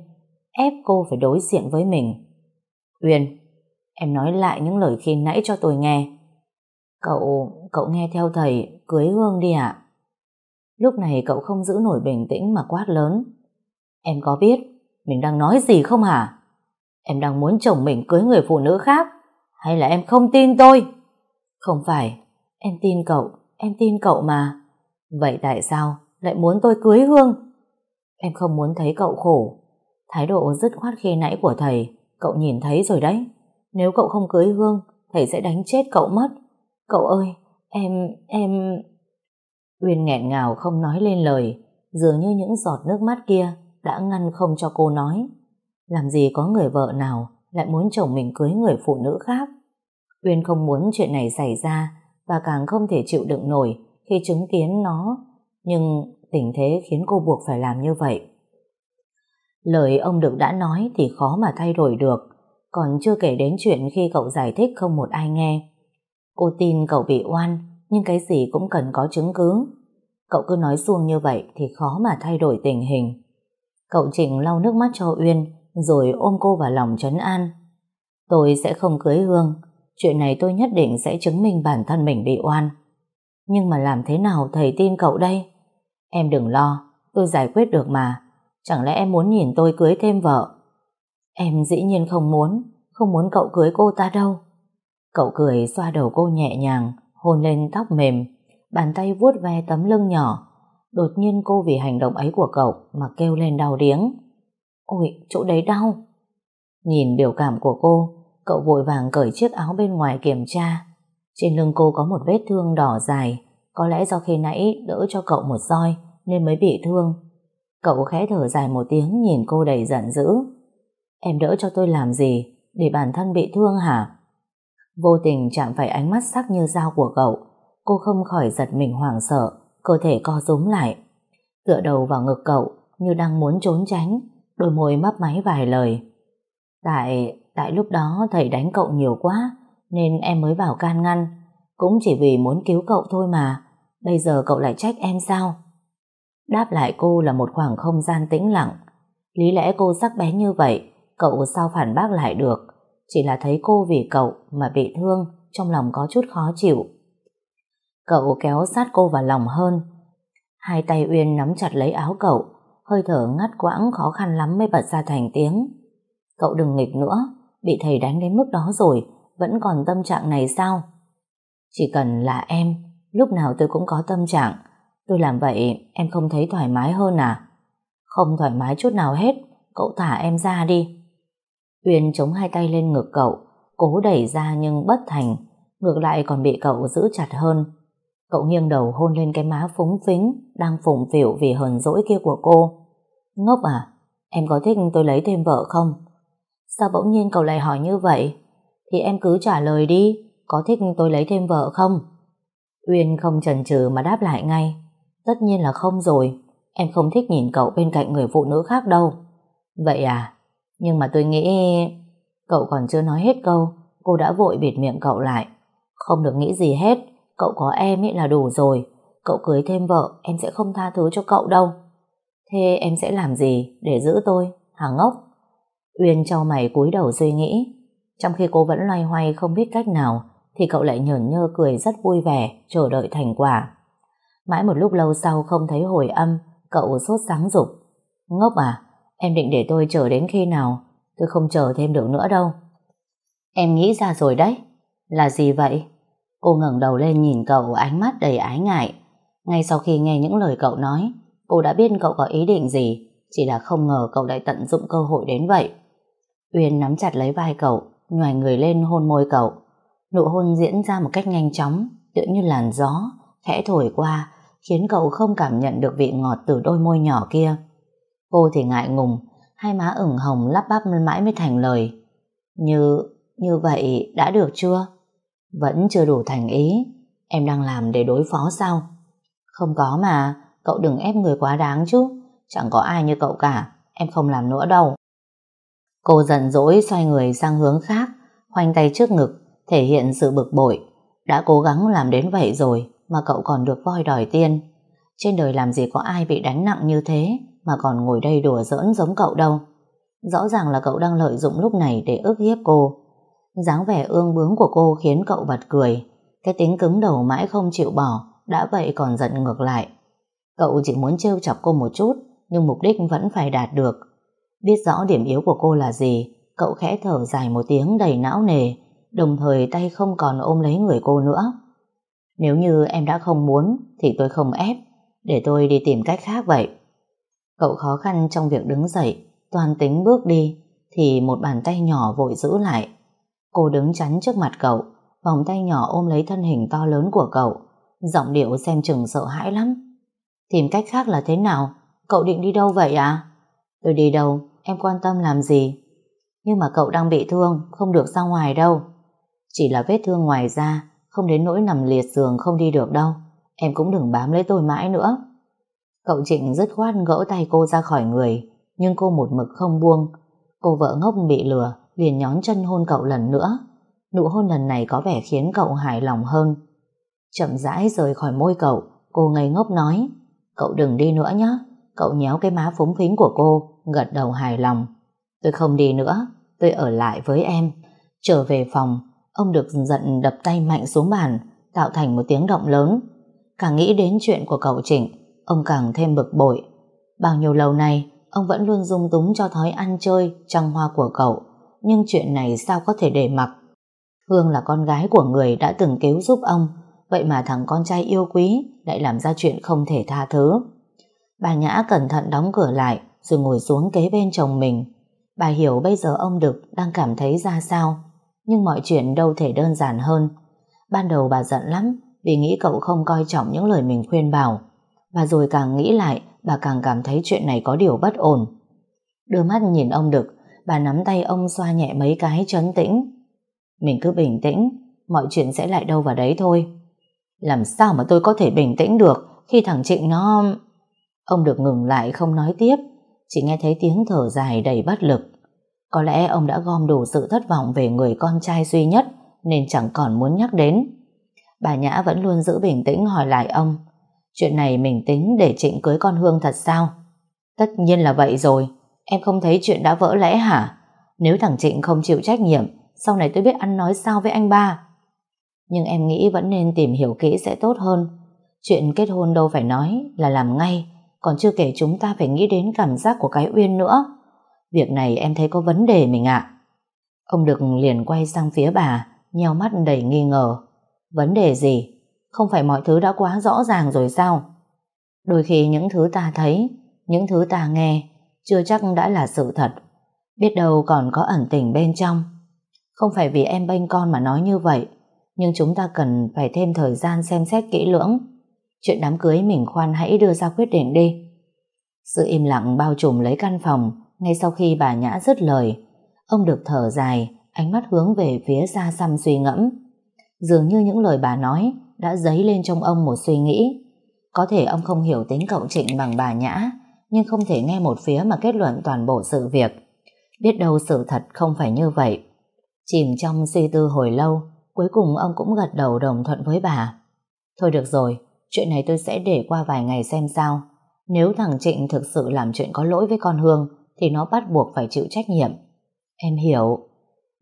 Speaker 1: ép cô phải đối diện với mình. Uyên, em nói lại những lời khi nãy cho tôi nghe. Cậu, cậu nghe theo thầy, cưới Hương đi ạ. Lúc này cậu không giữ nổi bình tĩnh mà quát lớn. Em có biết mình đang nói gì không hả? Em đang muốn chồng mình cưới người phụ nữ khác hay là em không tin tôi? Không phải, em tin cậu, em tin cậu mà. Vậy tại sao lại muốn tôi cưới Hương? Em không muốn thấy cậu khổ. Thái độ dứt khoát khi nãy của thầy, cậu nhìn thấy rồi đấy. Nếu cậu không cưới Hương, thầy sẽ đánh chết cậu mất. Cậu ơi, em, em... Uyên nghẹn ngào không nói lên lời, dường như những giọt nước mắt kia đã ngăn không cho cô nói. Làm gì có người vợ nào lại muốn chồng mình cưới người phụ nữ khác. Uyên không muốn chuyện này xảy ra và càng không thể chịu đựng nổi khi chứng kiến nó. Nhưng tình thế khiến cô buộc phải làm như vậy. Lời ông Đực đã nói thì khó mà thay đổi được, còn chưa kể đến chuyện khi cậu giải thích không một ai nghe. Cô tin cậu bị oan, nhưng cái gì cũng cần có chứng cứ. Cậu cứ nói xuông như vậy thì khó mà thay đổi tình hình. Cậu Trịnh lau nước mắt cho Uyên, rồi ôm cô vào lòng trấn an. Tôi sẽ không cưới Hương, chuyện này tôi nhất định sẽ chứng minh bản thân mình bị oan. Nhưng mà làm thế nào thầy tin cậu đây? Em đừng lo, tôi giải quyết được mà. Chẳng lẽ em muốn nhìn tôi cưới thêm vợ? Em dĩ nhiên không muốn, không muốn cậu cưới cô ta đâu. Cậu cười xoa đầu cô nhẹ nhàng, hôn lên tóc mềm, bàn tay vuốt ve tấm lưng nhỏ. Đột nhiên cô vì hành động ấy của cậu mà kêu lên đau điếng. Ôi, chỗ đấy đau. Nhìn biểu cảm của cô, cậu vội vàng cởi chiếc áo bên ngoài kiểm tra. Trên lưng cô có một vết thương đỏ dài, có lẽ do khi nãy đỡ cho cậu một roi nên mới bị thương. Cậu khẽ thở dài một tiếng nhìn cô đầy giận dữ. Em đỡ cho tôi làm gì để bản thân bị thương hả? Vô tình chạm phải ánh mắt sắc như dao của cậu. Cô không khỏi giật mình hoảng sợ, cơ thể co rúm lại. Tựa đầu vào ngực cậu như đang muốn trốn tránh, đôi môi mấp máy vài lời. Tại, tại lúc đó thầy đánh cậu nhiều quá, nên em mới vào can ngăn. Cũng chỉ vì muốn cứu cậu thôi mà, bây giờ cậu lại trách em sao? Đáp lại cô là một khoảng không gian tĩnh lặng. Lý lẽ cô sắc bén như vậy, cậu sao phản bác lại được? Chỉ là thấy cô vì cậu mà bị thương, trong lòng có chút khó chịu. Cậu kéo sát cô vào lòng hơn. Hai tay Uyên nắm chặt lấy áo cậu, hơi thở ngắt quãng khó khăn lắm mới bật ra thành tiếng. Cậu đừng nghịch nữa, bị thầy đánh đến mức đó rồi, vẫn còn tâm trạng này sao? Chỉ cần là em, lúc nào tôi cũng có tâm trạng. Tôi làm vậy em không thấy thoải mái hơn à? Không thoải mái chút nào hết, cậu thả em ra đi. Uyên chống hai tay lên ngực cậu, cố đẩy ra nhưng bất thành, ngược lại còn bị cậu giữ chặt hơn. Cậu nghiêng đầu hôn lên cái má phúng phính, đang phụng phịu vì hờn dỗi kia của cô. Ngốc à, em có thích tôi lấy thêm vợ không? Sao bỗng nhiên cậu lại hỏi như vậy? Thì em cứ trả lời đi, có thích tôi lấy thêm vợ không? Uyên không chần chừ mà đáp lại ngay. Tất nhiên là không rồi, em không thích nhìn cậu bên cạnh người phụ nữ khác đâu. Vậy à, nhưng mà tôi nghĩ... Cậu còn chưa nói hết câu, cô đã vội bịt miệng cậu lại. Không được nghĩ gì hết, cậu có em ấy là đủ rồi. Cậu cưới thêm vợ, em sẽ không tha thứ cho cậu đâu. Thế em sẽ làm gì để giữ tôi, hả ngốc? Uyên trao mày cúi đầu suy nghĩ. Trong khi cô vẫn loay hoay không biết cách nào, thì cậu lại nhởn nhơ cười rất vui vẻ, chờ đợi thành quả. Mãi một lúc lâu sau không thấy hồi âm, cậu sốt sáng dục. Ngốc à, em định để tôi chờ đến khi nào? Tôi không chờ thêm được nữa đâu. Em nghĩ ra rồi đấy. Là gì vậy? Cô ngẩng đầu lên nhìn cậu ánh mắt đầy ái ngại. Ngay sau khi nghe những lời cậu nói, cô đã biết cậu có ý định gì, chỉ là không ngờ cậu lại tận dụng cơ hội đến vậy. Uyên nắm chặt lấy vai cậu, nhòi người lên hôn môi cậu. Nụ hôn diễn ra một cách nhanh chóng, tựa như làn gió, khẽ thổi qua, khiến cậu không cảm nhận được vị ngọt từ đôi môi nhỏ kia. Cô thì ngại ngùng, hai má ửng hồng lắp bắp mãi mới thành lời. Như, như vậy đã được chưa? Vẫn chưa đủ thành ý, em đang làm để đối phó sao? Không có mà, cậu đừng ép người quá đáng chứ, chẳng có ai như cậu cả, em không làm nữa đâu. Cô giận dỗi xoay người sang hướng khác, khoanh tay trước ngực, thể hiện sự bực bội. Đã cố gắng làm đến vậy rồi, mà cậu còn được voi đòi tiền. Trên đời làm gì có ai bị đánh nặng như thế mà còn ngồi đây đùa giỡn giống cậu đâu. Rõ ràng là cậu đang lợi dụng lúc này để ức hiếp cô dáng vẻ ương bướng của cô khiến cậu bật cười. Cái tính cứng đầu mãi không chịu bỏ, đã vậy còn giận ngược lại. Cậu chỉ muốn trêu chọc cô một chút, nhưng mục đích vẫn phải đạt được. Biết rõ điểm yếu của cô là gì, cậu khẽ thở dài một tiếng đầy não nề, đồng thời tay không còn ôm lấy người cô nữa. Nếu như em đã không muốn thì tôi không ép, để tôi đi tìm cách khác vậy. Cậu khó khăn trong việc đứng dậy, toàn tính bước đi, thì một bàn tay nhỏ vội giữ lại. Cô đứng chắn trước mặt cậu, vòng tay nhỏ ôm lấy thân hình to lớn của cậu, giọng điệu xem chừng sợ hãi lắm. Tìm cách khác là thế nào? Cậu định đi đâu vậy à? Tôi đi đâu, em quan tâm làm gì? Nhưng mà cậu đang bị thương, không được ra ngoài đâu. Chỉ là vết thương ngoài da, không đến nỗi nằm liệt giường không đi được đâu. Em cũng đừng bám lấy tôi mãi nữa. Cậu Trịnh dứt khoát gỡ tay cô ra khỏi người, nhưng cô một mực không buông. Cô vợ ngốc bị lừa, liền nhón chân hôn cậu lần nữa. Nụ hôn lần này có vẻ khiến cậu hài lòng hơn. Chậm rãi rời khỏi môi cậu, cô ngây ngốc nói, cậu đừng đi nữa nhé. Cậu nhéo cái má phúng phính của cô, gật đầu hài lòng. Tôi không đi nữa, tôi ở lại với em. Trở về phòng, ông được giận đập tay mạnh xuống bàn, tạo thành một tiếng động lớn. Càng nghĩ đến chuyện của cậu Trịnh, ông càng thêm bực bội. Bao nhiêu lâu nay, ông vẫn luôn dung túng cho thói ăn chơi, trăng hoa của cậu. Nhưng chuyện này sao có thể để mặc? Hương là con gái của người đã từng cứu giúp ông, vậy mà thằng con trai yêu quý lại làm ra chuyện không thể tha thứ. Bà Nhã cẩn thận đóng cửa lại, rồi ngồi xuống kế bên chồng mình. Bà hiểu bây giờ ông Đực đang cảm thấy ra sao, nhưng mọi chuyện đâu thể đơn giản hơn. Ban đầu bà giận lắm, vì nghĩ cậu không coi trọng những lời mình khuyên bảo. Và rồi càng nghĩ lại, bà càng cảm thấy chuyện này có điều bất ổn. Đưa mắt nhìn ông Đực, bà nắm tay ông xoa nhẹ mấy cái trấn tĩnh. Mình cứ bình tĩnh, mọi chuyện sẽ lại đâu vào đấy thôi. Làm sao mà tôi có thể bình tĩnh được khi thằng Trịnh nó... Ông được ngừng lại không nói tiếp, chỉ nghe thấy tiếng thở dài đầy bất lực. Có lẽ ông đã gom đủ sự thất vọng về người con trai duy nhất nên chẳng còn muốn nhắc đến. Bà Nhã vẫn luôn giữ bình tĩnh hỏi lại ông Chuyện này mình tính để Trịnh cưới con Hương thật sao? Tất nhiên là vậy rồi Em không thấy chuyện đã vỡ lẽ hả? Nếu thằng Trịnh không chịu trách nhiệm Sau này tôi biết ăn nói sao với anh ba Nhưng em nghĩ vẫn nên tìm hiểu kỹ sẽ tốt hơn Chuyện kết hôn đâu phải nói Là làm ngay Còn chưa kể chúng ta phải nghĩ đến cảm giác của cái Uyên nữa Việc này em thấy có vấn đề mình ạ Ông Đực liền quay sang phía bà nheo mắt đầy nghi ngờ Vấn đề gì? Không phải mọi thứ đã quá rõ ràng rồi sao? Đôi khi những thứ ta thấy, những thứ ta nghe, chưa chắc đã là sự thật. Biết đâu còn có ẩn tình bên trong. Không phải vì em bênh con mà nói như vậy, nhưng chúng ta cần phải thêm thời gian xem xét kỹ lưỡng. Chuyện đám cưới mình khoan hãy đưa ra quyết định đi. Sự im lặng bao trùm lấy căn phòng ngay sau khi bà Nhã dứt lời. Ông được thở dài, ánh mắt hướng về phía xa xăm suy ngẫm. Dường như những lời bà nói đã dấy lên trong ông một suy nghĩ. Có thể ông không hiểu tính cậu Trịnh bằng bà Nhã, nhưng không thể nghe một phía mà kết luận toàn bộ sự việc. Biết đâu sự thật không phải như vậy. Chìm trong suy tư hồi lâu, cuối cùng ông cũng gật đầu đồng thuận với bà. Thôi được rồi, chuyện này tôi sẽ để qua vài ngày xem sao. Nếu thằng Trịnh thực sự làm chuyện có lỗi với con Hương, thì nó bắt buộc phải chịu trách nhiệm. Em hiểu.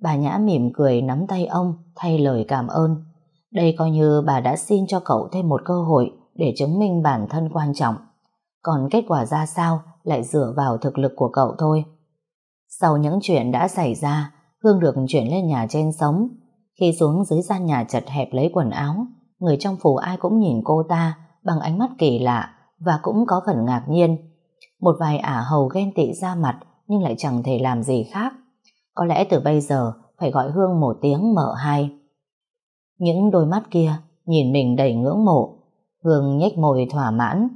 Speaker 1: Bà Nhã mỉm cười nắm tay ông, thay lời cảm ơn. Đây coi như bà đã xin cho cậu thêm một cơ hội để chứng minh bản thân quan trọng. Còn kết quả ra sao lại dựa vào thực lực của cậu thôi. Sau những chuyện đã xảy ra, Hương được chuyển lên nhà trên sống. Khi xuống dưới gian nhà chật hẹp lấy quần áo, người trong phủ ai cũng nhìn cô ta bằng ánh mắt kỳ lạ và cũng có phần ngạc nhiên. Một vài ả hầu ghen tị ra mặt nhưng lại chẳng thể làm gì khác. Có lẽ từ bây giờ phải gọi Hương một tiếng mở hai. Những đôi mắt kia nhìn mình đầy ngưỡng mộ. Hương nhếch môi thỏa mãn.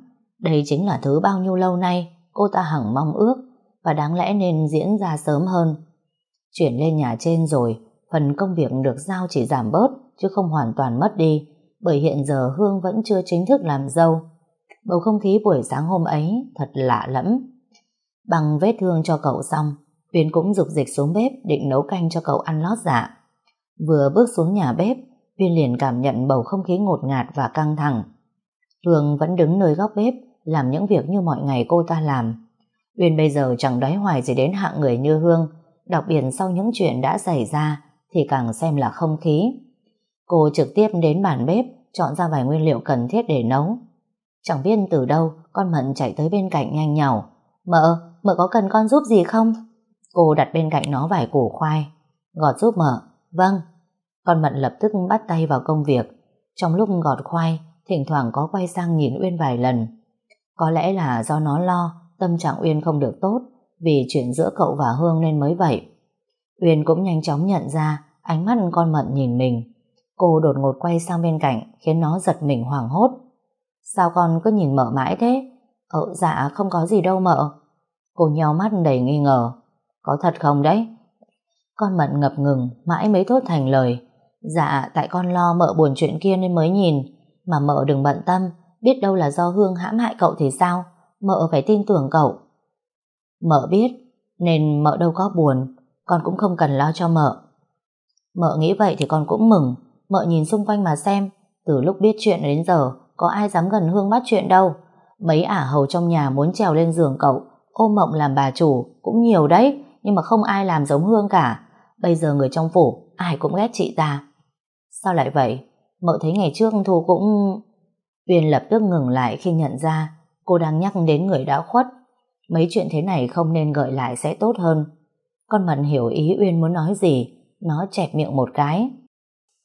Speaker 1: Đây chính là thứ bao nhiêu lâu nay cô ta hằng mong ước và đáng lẽ nên diễn ra sớm hơn. Chuyển lên nhà trên rồi, phần công việc được giao chỉ giảm bớt chứ không hoàn toàn mất đi bởi hiện giờ Hương vẫn chưa chính thức làm dâu. Bầu không khí buổi sáng hôm ấy thật lạ lẫm. Bằng vết thương cho cậu xong, Uyên cũng dục dịch xuống bếp định nấu canh cho cậu ăn lót dạ. Vừa bước xuống nhà bếp, Uyên liền cảm nhận bầu không khí ngột ngạt và căng thẳng. Hương vẫn đứng nơi góc bếp, làm những việc như mọi ngày cô ta làm. Uyên bây giờ chẳng đói hoài gì đến hạng người như Hương, đặc biệt sau những chuyện đã xảy ra thì càng xem là không khí. Cô trực tiếp đến bàn bếp, chọn ra vài nguyên liệu cần thiết để nấu. Chẳng biết từ đâu, con Mận chạy tới bên cạnh nhanh nhảu. Mợ, mợ có cần con giúp gì không? Cô đặt bên cạnh nó vài củ khoai. Gọt giúp mợ. Vâng. Con Mận lập tức bắt tay vào công việc. Trong lúc gọt khoai, thỉnh thoảng có quay sang nhìn Uyên vài lần. Có lẽ là do nó lo, tâm trạng Uyên không được tốt, vì chuyện giữa cậu và Hương nên mới vậy. Uyên cũng nhanh chóng nhận ra ánh mắt con Mận nhìn mình. Cô đột ngột quay sang bên cạnh khiến nó giật mình hoảng hốt. Sao con cứ nhìn mợ mãi thế? Ờ dạ không có gì đâu mợ. Cô nheo mắt đầy nghi ngờ. Có thật không đấy? Con mận ngập ngừng mãi mới thốt thành lời. Dạ tại con lo mợ buồn chuyện kia nên mới nhìn. Mà mợ đừng bận tâm biết đâu là do Hương hãm hại cậu thì sao? Mợ phải tin tưởng cậu. Mợ biết, nên mợ đâu có buồn con cũng không cần lo cho mợ. Mợ nghĩ vậy thì con cũng mừng mợ nhìn xung quanh mà xem từ lúc biết chuyện đến giờ, có ai dám gần Hương bắt chuyện đâu. Mấy ả hầu trong nhà muốn trèo lên giường cậu, ôm mộng làm bà chủ, cũng nhiều đấy, nhưng mà không ai làm giống Hương cả. Bây giờ người trong phủ, ai cũng ghét chị ta. Sao lại vậy? Mợ thấy ngày trước Thu cũng... Uyên lập tức ngừng lại khi nhận ra cô đang nhắc đến người đã khuất. Mấy chuyện thế này không nên gợi lại sẽ tốt hơn. Con Mận hiểu ý Uyên muốn nói gì, nó chẹp miệng một cái.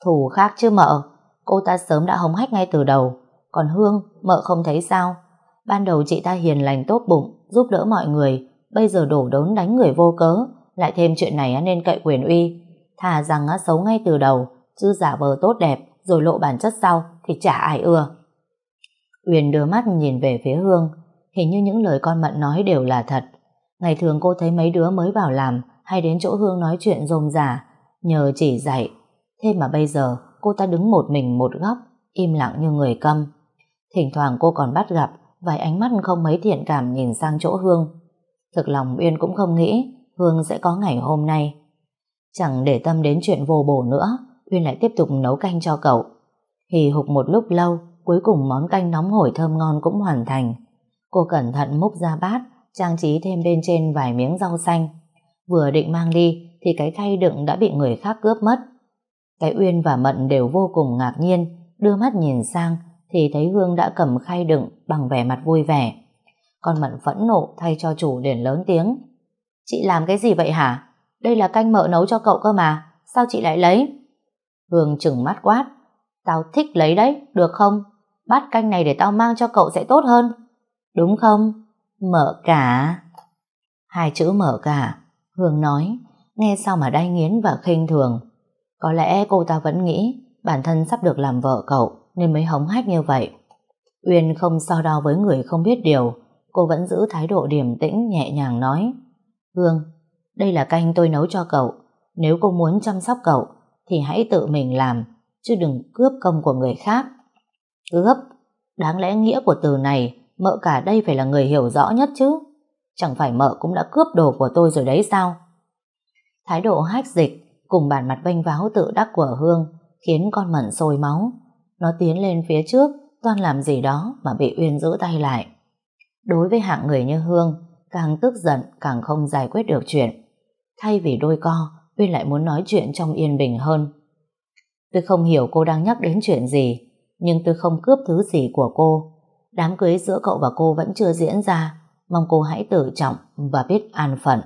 Speaker 1: Thù khác chứ mợ, cô ta sớm đã hống hách ngay từ đầu. Còn Hương, mợ không thấy sao. Ban đầu chị ta hiền lành tốt bụng, giúp đỡ mọi người, bây giờ đổ đốn đánh người vô cớ, lại thêm chuyện này nên cậy quyền uy. Thà rằng xấu ngay từ đầu, chứ giả vờ tốt đẹp, rồi lộ bản chất sau thì chả ai ưa. Uyên đưa mắt nhìn về phía Hương, hình như những lời con Mận nói đều là thật. Ngày thường cô thấy mấy đứa mới vào làm hay đến chỗ Hương nói chuyện rôm rả, nhờ chỉ dạy. Thế mà bây giờ cô ta đứng một mình một góc, im lặng như người câm. Thỉnh thoảng cô còn bắt gặp vài ánh mắt không mấy thiện cảm nhìn sang chỗ Hương. Thực lòng Uyên cũng không nghĩ Hương sẽ có ngày hôm nay. Chẳng để tâm đến chuyện vô bổ nữa, Uyên lại tiếp tục nấu canh cho cậu. Hì hục một lúc lâu, cuối cùng món canh nóng hổi thơm ngon cũng hoàn thành. Cô cẩn thận múc ra bát, trang trí thêm bên trên vài miếng rau xanh. Vừa định mang đi thì cái khay đựng đã bị người khác cướp mất. Cái Uyên và Mận đều vô cùng ngạc nhiên, đưa mắt nhìn sang thì thấy Hương đã cầm khay đựng bằng vẻ mặt vui vẻ. Con Mận phẫn nộ thay cho chủ liền lớn tiếng. Chị làm cái gì vậy hả? Đây là canh mợ nấu cho cậu cơ mà, sao chị lại lấy? Hương chừng mắt quát. Tao thích lấy đấy, được không? Bát canh này để tao mang cho cậu sẽ tốt hơn. Đúng không? Mở cả. Hai chữ mở cả. Hương nói, nghe sao mà đay nghiến và khinh thường. Có lẽ cô ta vẫn nghĩ bản thân sắp được làm vợ cậu nên mới hống hách như vậy. Uyên không so đo với người không biết điều, cô vẫn giữ thái độ điềm tĩnh nhẹ nhàng nói. Hương, đây là canh tôi nấu cho cậu. Nếu cô muốn chăm sóc cậu thì hãy tự mình làm, chứ đừng cướp công của người khác gấp Đáng lẽ nghĩa của từ này, mợ cả đây phải là người hiểu rõ nhất chứ. Chẳng phải mợ cũng đã cướp đồ của tôi rồi đấy sao? Thái độ hách dịch cùng bản mặt vênh váo tự đắc của Hương khiến con mẩn sôi máu. Nó tiến lên phía trước, toan làm gì đó mà bị Uyên giữ tay lại. Đối với hạng người như Hương, càng tức giận càng không giải quyết được chuyện. Thay vì đôi co, Uyên lại muốn nói chuyện trong yên bình hơn. Tôi không hiểu cô đang nhắc đến chuyện gì nhưng tôi không cướp thứ gì của cô. Đám cưới giữa cậu và cô vẫn chưa diễn ra mong cô hãy tự trọng và biết an phận.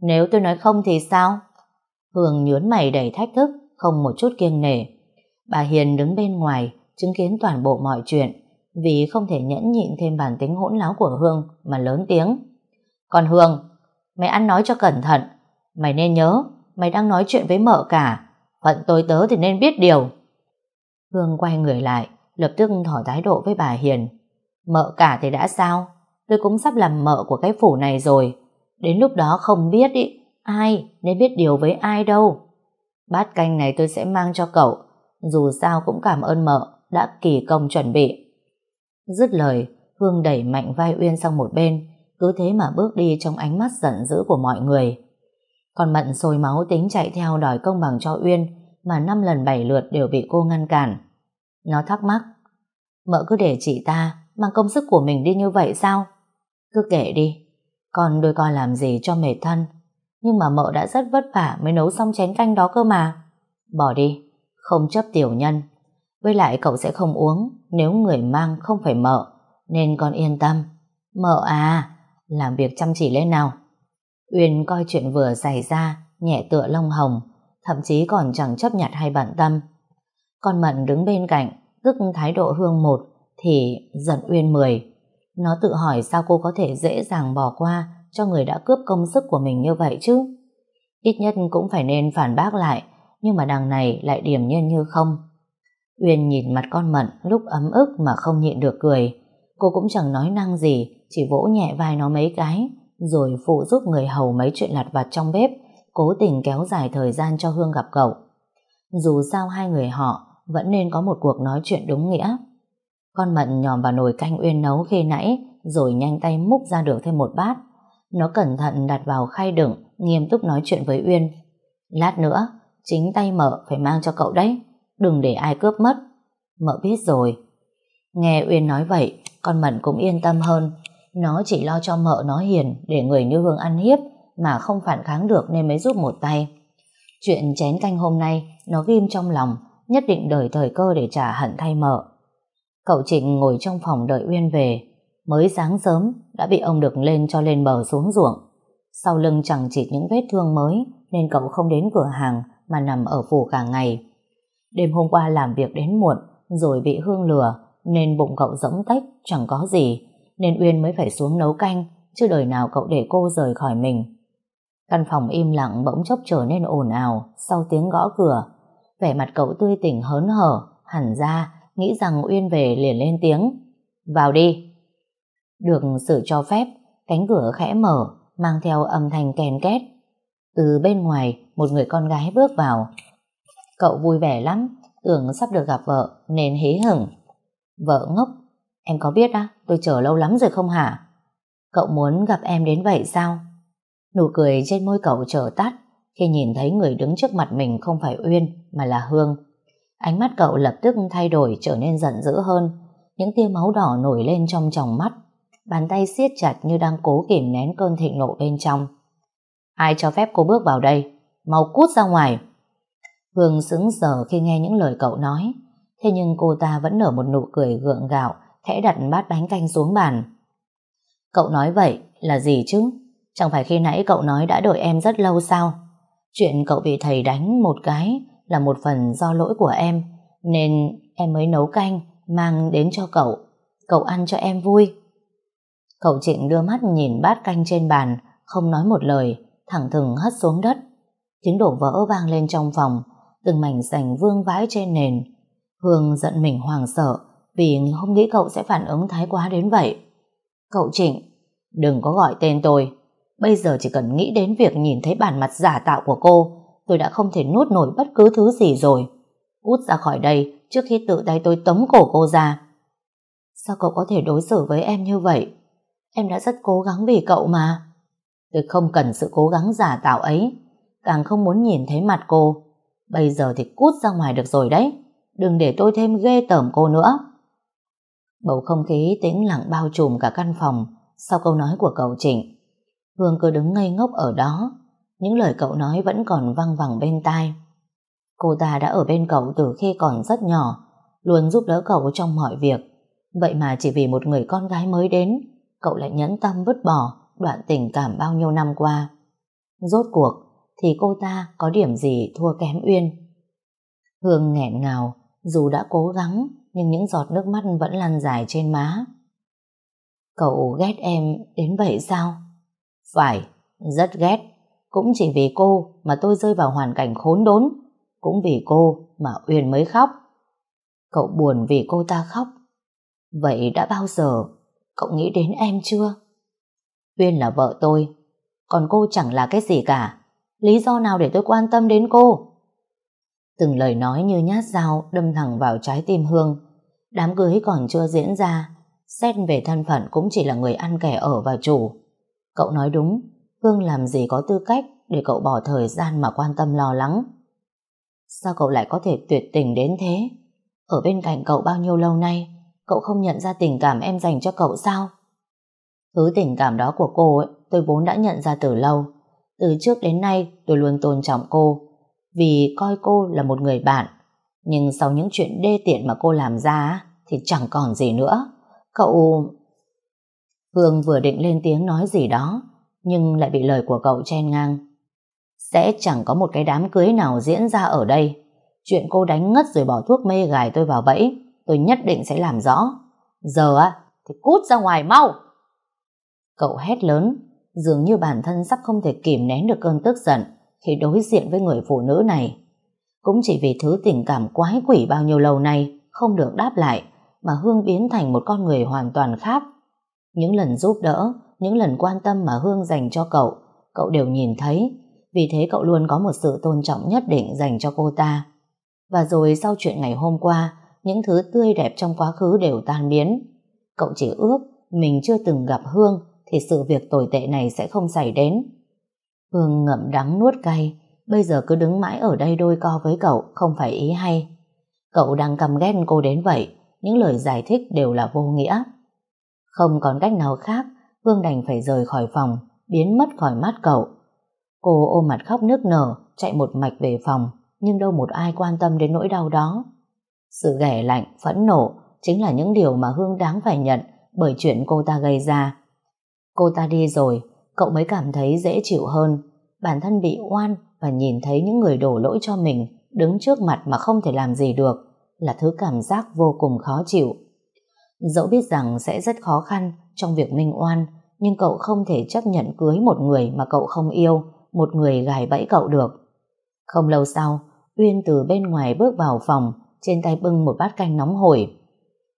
Speaker 1: Nếu tôi nói không thì sao? Hương nhướn mày đầy thách thức, không một chút kiêng nể. Bà Hiền đứng bên ngoài, chứng kiến toàn bộ mọi chuyện, vì không thể nhẫn nhịn thêm bản tính hỗn láo của Hương mà lớn tiếng. Còn Hương, mày ăn nói cho cẩn thận, mày nên nhớ, mày đang nói chuyện với mợ cả, phận tôi tớ thì nên biết điều. Hương quay người lại, lập tức thỏ thái độ với bà Hiền. Mợ cả thì đã sao? Tôi cũng sắp làm mợ của cái phủ này rồi. Đến lúc đó không biết ý, ai nên biết điều với ai đâu. Bát canh này tôi sẽ mang cho cậu. Dù sao cũng cảm ơn mợ đã kỳ công chuẩn bị. Dứt lời, Hương đẩy mạnh vai Uyên sang một bên, cứ thế mà bước đi trong ánh mắt giận dữ của mọi người. Còn Mận sôi máu tính chạy theo đòi công bằng cho Uyên, mà năm lần bảy lượt đều bị cô ngăn cản. Nó thắc mắc, mợ cứ để chị ta mang công sức của mình đi như vậy sao? Cứ kể đi, con đôi con làm gì cho mệt thân, nhưng mà mợ đã rất vất vả mới nấu xong chén canh đó cơ mà. Bỏ đi, không chấp tiểu nhân. Với lại cậu sẽ không uống nếu người mang không phải mợ, nên con yên tâm. Mợ à, làm việc chăm chỉ lên nào. Uyên coi chuyện vừa xảy ra, nhẹ tựa lông hồng, thậm chí còn chẳng chấp nhặt hay bận tâm. Con Mận đứng bên cạnh, tức thái độ hương một, thì giận Uyên mười. Nó tự hỏi sao cô có thể dễ dàng bỏ qua cho người đã cướp công sức của mình như vậy chứ. Ít nhất cũng phải nên phản bác lại nhưng mà đằng này lại điểm nhiên như không. Uyên nhìn mặt con Mận lúc ấm ức mà không nhịn được cười. Cô cũng chẳng nói năng gì, chỉ vỗ nhẹ vai nó mấy cái, rồi phụ giúp người hầu mấy chuyện lặt vặt trong bếp, cố tình kéo dài thời gian cho Hương gặp cậu. Dù sao hai người họ vẫn nên có một cuộc nói chuyện đúng nghĩa. Con Mận nhòm vào nồi canh Uyên nấu khi nãy, rồi nhanh tay múc ra được thêm một bát. Nó cẩn thận đặt vào khay đựng, nghiêm túc nói chuyện với Uyên. Lát nữa, chính tay mợ phải mang cho cậu đấy, đừng để ai cướp mất. Mợ biết rồi. Nghe Uyên nói vậy, con Mận cũng yên tâm hơn. Nó chỉ lo cho mợ nó hiền để người như Hương ăn hiếp mà không phản kháng được nên mới giúp một tay. Chuyện chén canh hôm nay nó ghim trong lòng, nhất định đợi thời cơ để trả hận thay mợ. Cậu Trịnh ngồi trong phòng đợi Uyên về, mới sáng sớm đã bị ông được lên cho lên bờ xuống ruộng. Sau lưng chẳng chịt những vết thương mới nên cậu không đến cửa hàng mà nằm ở phủ cả ngày. Đêm hôm qua làm việc đến muộn rồi bị Hương lừa nên bụng cậu rỗng tách chẳng có gì nên Uyên mới phải xuống nấu canh chứ đời nào cậu để cô rời khỏi mình. Căn phòng im lặng bỗng chốc trở nên ồn ào sau tiếng gõ cửa. Vẻ mặt cậu tươi tỉnh hớn hở, hẳn ra, nghĩ rằng Uyên về liền lên tiếng. Vào đi. Được sự cho phép, cánh cửa khẽ mở, mang theo âm thanh kèn két. Từ bên ngoài, một người con gái bước vào. Cậu vui vẻ lắm, tưởng sắp được gặp vợ, nên hí hửng. Vợ ngốc, em có biết á, tôi chờ lâu lắm rồi không hả? Cậu muốn gặp em đến vậy sao? Nụ cười trên môi cậu trở tắt khi nhìn thấy người đứng trước mặt mình không phải Uyên mà là Hương. Ánh mắt cậu lập tức thay đổi trở nên giận dữ hơn. Những tia máu đỏ nổi lên trong tròng mắt. Bàn tay siết chặt như đang cố kìm nén cơn thịnh nộ bên trong. Ai cho phép cô bước vào đây? Mau cút ra ngoài. Hương sững sờ khi nghe những lời cậu nói. Thế nhưng cô ta vẫn nở một nụ cười gượng gạo, khẽ đặt bát bánh canh xuống bàn. Cậu nói vậy là gì chứ? Chẳng phải khi nãy cậu nói đã đợi em rất lâu sao? Chuyện cậu bị thầy đánh một cái là một phần do lỗi của em, nên em mới nấu canh mang đến cho cậu. Cậu ăn cho em vui. Cậu Trịnh đưa mắt nhìn bát canh trên bàn, không nói một lời, thẳng thừng hất xuống đất. Tiếng đổ vỡ vang lên trong phòng, từng mảnh sành vương vãi trên nền. Hương giận mình hoàng sợ vì không nghĩ cậu sẽ phản ứng thái quá đến vậy. Cậu Trịnh, đừng có gọi tên tôi, Bây giờ chỉ cần nghĩ đến việc nhìn thấy bản mặt giả tạo của cô, tôi đã không thể nuốt nổi bất cứ thứ gì rồi. Cút ra khỏi đây trước khi tự tay tôi tống cổ cô ra. Sao cậu có thể đối xử với em như vậy? Em đã rất cố gắng vì cậu mà. Tôi không cần sự cố gắng giả tạo ấy, càng không muốn nhìn thấy mặt cô. Bây giờ thì cút ra ngoài được rồi đấy. Đừng để tôi thêm ghê tởm cô nữa. Bầu không khí tĩnh lặng bao trùm cả căn phòng sau câu nói của cậu Trịnh. Hương cứ đứng ngây ngốc ở đó, những lời cậu nói vẫn còn văng vẳng bên tai. Cô ta đã ở bên cậu từ khi còn rất nhỏ, luôn giúp đỡ cậu trong mọi việc. Vậy mà chỉ vì một người con gái mới đến, cậu lại nhẫn tâm vứt bỏ đoạn tình cảm bao nhiêu năm qua. Rốt cuộc, thì cô ta có điểm gì thua kém Uyên. Hương nghẹn ngào, dù đã cố gắng, nhưng những giọt nước mắt vẫn lăn dài trên má. Cậu ghét em đến vậy sao? Phải, rất ghét. Cũng chỉ vì cô mà tôi rơi vào hoàn cảnh khốn đốn. Cũng vì cô mà Uyên mới khóc. Cậu buồn vì cô ta khóc. Vậy đã bao giờ cậu nghĩ đến em chưa? Uyên là vợ tôi, còn cô chẳng là cái gì cả. Lý do nào để tôi quan tâm đến cô? Từng lời nói như nhát dao đâm thẳng vào trái tim Hương. Đám cưới còn chưa diễn ra, xét về thân phận cũng chỉ là người ăn kẻ ở và chủ. Cậu nói đúng, Hương làm gì có tư cách để cậu bỏ thời gian mà quan tâm lo lắng. Sao cậu lại có thể tuyệt tình đến thế? Ở bên cạnh cậu bao nhiêu lâu nay, cậu không nhận ra tình cảm em dành cho cậu sao? Thứ tình cảm đó của cô ấy, tôi vốn đã nhận ra từ lâu. Từ trước đến nay tôi luôn tôn trọng cô, vì coi cô là một người bạn. Nhưng sau những chuyện đê tiện mà cô làm ra thì chẳng còn gì nữa. Cậu... Hương vừa định lên tiếng nói gì đó, nhưng lại bị lời của cậu chen ngang. Sẽ chẳng có một cái đám cưới nào diễn ra ở đây. Chuyện cô đánh ngất rồi bỏ thuốc mê gài tôi vào bẫy, tôi nhất định sẽ làm rõ. Giờ á, thì cút ra ngoài mau! Cậu hét lớn, dường như bản thân sắp không thể kìm nén được cơn tức giận khi đối diện với người phụ nữ này. Cũng chỉ vì thứ tình cảm quái quỷ bao nhiêu lâu nay không được đáp lại mà Hương biến thành một con người hoàn toàn khác. Những lần giúp đỡ, những lần quan tâm mà Hương dành cho cậu, cậu đều nhìn thấy. Vì thế cậu luôn có một sự tôn trọng nhất định dành cho cô ta. Và rồi sau chuyện ngày hôm qua, những thứ tươi đẹp trong quá khứ đều tan biến. Cậu chỉ ước mình chưa từng gặp Hương thì sự việc tồi tệ này sẽ không xảy đến. Hương ngậm đắng nuốt cay, bây giờ cứ đứng mãi ở đây đôi co với cậu không phải ý hay. Cậu đang căm ghét cô đến vậy, những lời giải thích đều là vô nghĩa. Không còn cách nào khác, Hương đành phải rời khỏi phòng, biến mất khỏi mắt cậu. Cô ôm mặt khóc nức nở, chạy một mạch về phòng, nhưng đâu một ai quan tâm đến nỗi đau đó. Sự ghẻ lạnh, phẫn nộ chính là những điều mà Hương đáng phải nhận bởi chuyện cô ta gây ra. Cô ta đi rồi, cậu mới cảm thấy dễ chịu hơn. Bản thân bị oan và nhìn thấy những người đổ lỗi cho mình đứng trước mặt mà không thể làm gì được là thứ cảm giác vô cùng khó chịu. Dẫu biết rằng sẽ rất khó khăn trong việc minh oan, nhưng cậu không thể chấp nhận cưới một người mà cậu không yêu, một người gài bẫy cậu được. Không lâu sau, Uyên từ bên ngoài bước vào phòng, trên tay bưng một bát canh nóng hổi.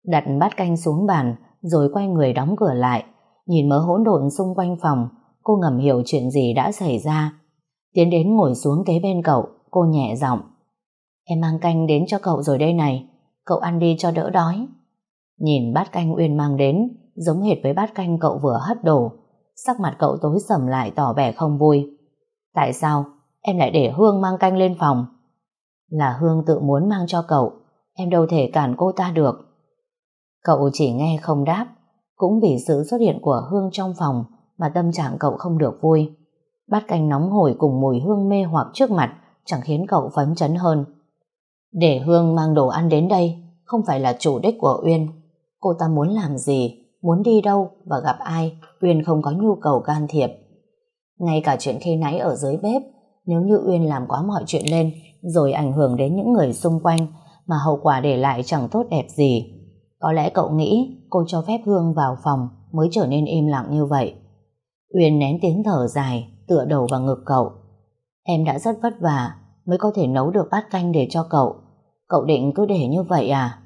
Speaker 1: Đặt bát canh xuống bàn, rồi quay người đóng cửa lại. Nhìn mớ hỗn độn xung quanh phòng, cô ngầm hiểu chuyện gì đã xảy ra. Tiến đến ngồi xuống kế bên cậu, cô nhẹ giọng. Em mang canh đến cho cậu rồi đây này, cậu ăn đi cho đỡ đói. Nhìn bát canh Uyên mang đến, giống hệt với bát canh cậu vừa hất đổ. Sắc mặt cậu tối sầm lại tỏ vẻ không vui. Tại sao em lại để Hương mang canh lên phòng? Là Hương tự muốn mang cho cậu, em đâu thể cản cô ta được. Cậu chỉ nghe không đáp, cũng vì sự xuất hiện của Hương trong phòng mà tâm trạng cậu không được vui. Bát canh nóng hổi cùng mùi hương mê hoặc trước mặt chẳng khiến cậu phấn chấn hơn. Để Hương mang đồ ăn đến đây không phải là chủ đích của Uyên. Cô ta muốn làm gì, muốn đi đâu và gặp ai, Uyên không có nhu cầu can thiệp. Ngay cả chuyện khi nãy ở dưới bếp, nếu như Uyên làm quá mọi chuyện lên rồi ảnh hưởng đến những người xung quanh mà hậu quả để lại chẳng tốt đẹp gì. Có lẽ cậu nghĩ cô cho phép Hương vào phòng mới trở nên im lặng như vậy. Uyên nén tiếng thở dài, tựa đầu vào ngực cậu. Em đã rất vất vả mới có thể nấu được bát canh để cho cậu. Cậu định cứ để như vậy à?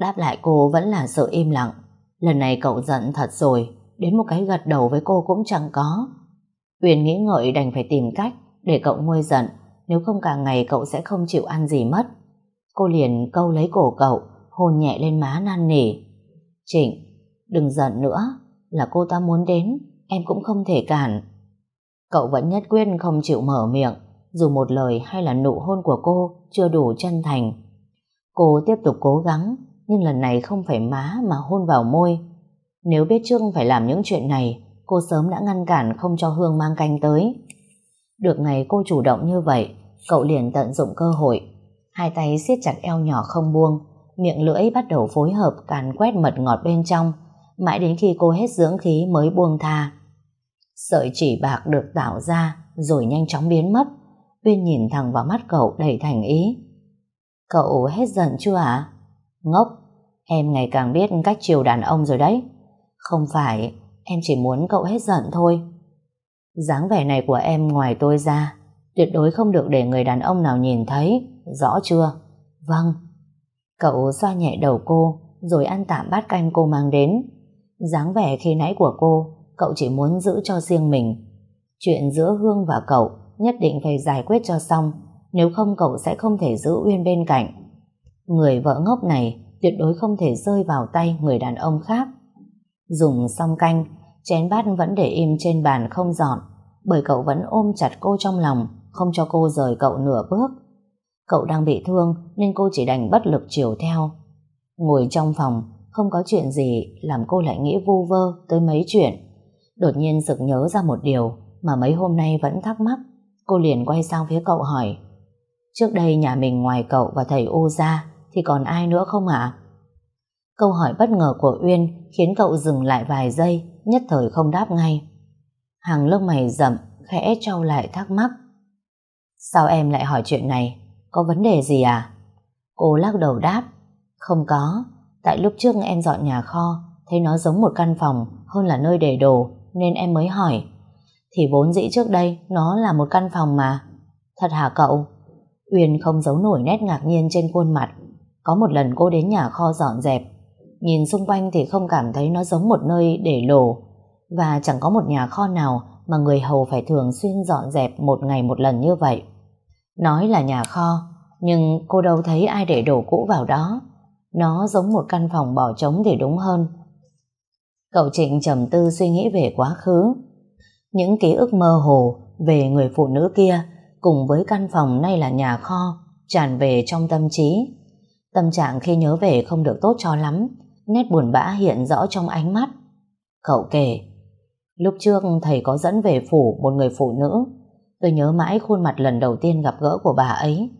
Speaker 1: Đáp lại cô vẫn là sự im lặng. Lần này cậu giận thật rồi, đến một cái gật đầu với cô cũng chẳng có. Uyên nghĩ ngợi đành phải tìm cách để cậu nguôi giận, nếu không cả ngày cậu sẽ không chịu ăn gì mất. Cô liền câu lấy cổ cậu, hôn nhẹ lên má năn nỉ. Trịnh, đừng giận nữa, là cô ta muốn đến, em cũng không thể cản. Cậu vẫn nhất quyết không chịu mở miệng, dù một lời hay là nụ hôn của cô chưa đủ chân thành. Cô tiếp tục cố gắng, nhưng lần này không phải má mà hôn vào môi. Nếu biết trước phải làm những chuyện này, cô sớm đã ngăn cản không cho Hương mang canh tới. Được ngày cô chủ động như vậy, cậu liền tận dụng cơ hội. Hai tay siết chặt eo nhỏ không buông, miệng lưỡi bắt đầu phối hợp càn quét mật ngọt bên trong, mãi đến khi cô hết dưỡng khí mới buông tha. Sợi chỉ bạc được tạo ra rồi nhanh chóng biến mất. Uyên nhìn thẳng vào mắt cậu đầy thành ý. Cậu hết giận chưa ạ? Ngốc, em ngày càng biết cách chiều đàn ông rồi đấy. Không phải, em chỉ muốn cậu hết giận thôi. dáng vẻ này của em ngoài tôi ra, tuyệt đối không được để người đàn ông nào nhìn thấy, rõ chưa? Vâng. Cậu xoa nhẹ đầu cô, rồi ăn tạm bát canh cô mang đến. dáng vẻ khi nãy của cô cậu chỉ muốn giữ cho riêng mình. Chuyện giữa Hương và cậu nhất định phải giải quyết cho xong, nếu không cậu sẽ không thể giữ Uyên bên cạnh. Người vợ ngốc này tuyệt đối không thể rơi vào tay người đàn ông khác. Dùng xong canh, chén bát vẫn để im trên bàn không dọn, bởi cậu vẫn ôm chặt cô trong lòng, không cho cô rời cậu nửa bước. Cậu đang bị thương nên cô chỉ đành bất lực chiều theo. Ngồi trong phòng, không có chuyện gì làm cô lại nghĩ vu vơ tới mấy chuyện. Đột nhiên sực nhớ ra một điều mà mấy hôm nay vẫn thắc mắc. Cô liền quay sang phía cậu hỏi. Trước đây nhà mình ngoài cậu và thầy ô ra thì còn ai nữa không ạ? Câu hỏi bất ngờ của Uyên khiến cậu dừng lại vài giây, nhất thời không đáp ngay. Hàng lông mày rậm, khẽ trao lại thắc mắc. Sao em lại hỏi chuyện này? Có vấn đề gì à? Cô lắc đầu đáp. Không có, tại lúc trước em dọn nhà kho, thấy nó giống một căn phòng hơn là nơi để đồ, nên em mới hỏi. Thì vốn dĩ trước đây nó là một căn phòng mà. Thật hả cậu? Uyên không giấu nổi nét ngạc nhiên trên khuôn mặt. Có một lần cô đến nhà kho dọn dẹp, nhìn xung quanh thì không cảm thấy nó giống một nơi để lổ, và chẳng có một nhà kho nào mà người hầu phải thường xuyên dọn dẹp một ngày một lần như vậy. Nói là nhà kho, nhưng cô đâu thấy ai để đồ cũ vào đó. Nó giống một căn phòng bỏ trống thì đúng hơn. Cậu Trịnh trầm tư suy nghĩ về quá khứ. Những ký ức mơ hồ về người phụ nữ kia cùng với căn phòng nay là nhà kho tràn về trong tâm trí. Tâm trạng khi nhớ về không được tốt cho lắm, nét buồn bã hiện rõ trong ánh mắt. Cậu kể, lúc trước thầy có dẫn về phủ một người phụ nữ, tôi nhớ mãi khuôn mặt lần đầu tiên gặp gỡ của bà ấy,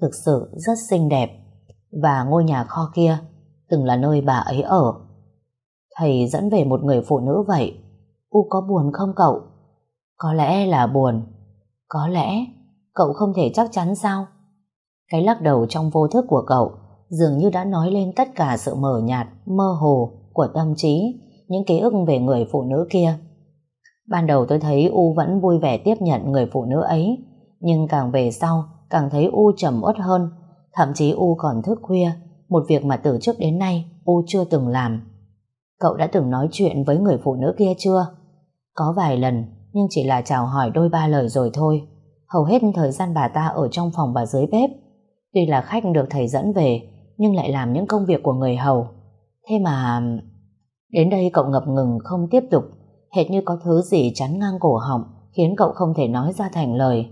Speaker 1: thực sự rất xinh đẹp, và ngôi nhà kho kia từng là nơi bà ấy ở. Thầy dẫn về một người phụ nữ vậy, U có buồn không cậu? Có lẽ là buồn, có lẽ cậu không thể chắc chắn sao? Cái lắc đầu trong vô thức của cậu dường như đã nói lên tất cả sự mờ nhạt, mơ hồ của tâm trí, những ký ức về người phụ nữ kia. Ban đầu tôi thấy U vẫn vui vẻ tiếp nhận người phụ nữ ấy, nhưng càng về sau, càng thấy U trầm uất hơn, thậm chí U còn thức khuya, một việc mà từ trước đến nay U chưa từng làm. Cậu đã từng nói chuyện với người phụ nữ kia chưa? Có vài lần, nhưng chỉ là chào hỏi đôi ba lời rồi thôi. Hầu hết thời gian bà ta ở trong phòng và dưới bếp. Tuy là khách được thầy dẫn về, nhưng lại làm những công việc của người hầu. Thế mà... Đến đây cậu ngập ngừng không tiếp tục, hệt như có thứ gì chắn ngang cổ họng, khiến cậu không thể nói ra thành lời.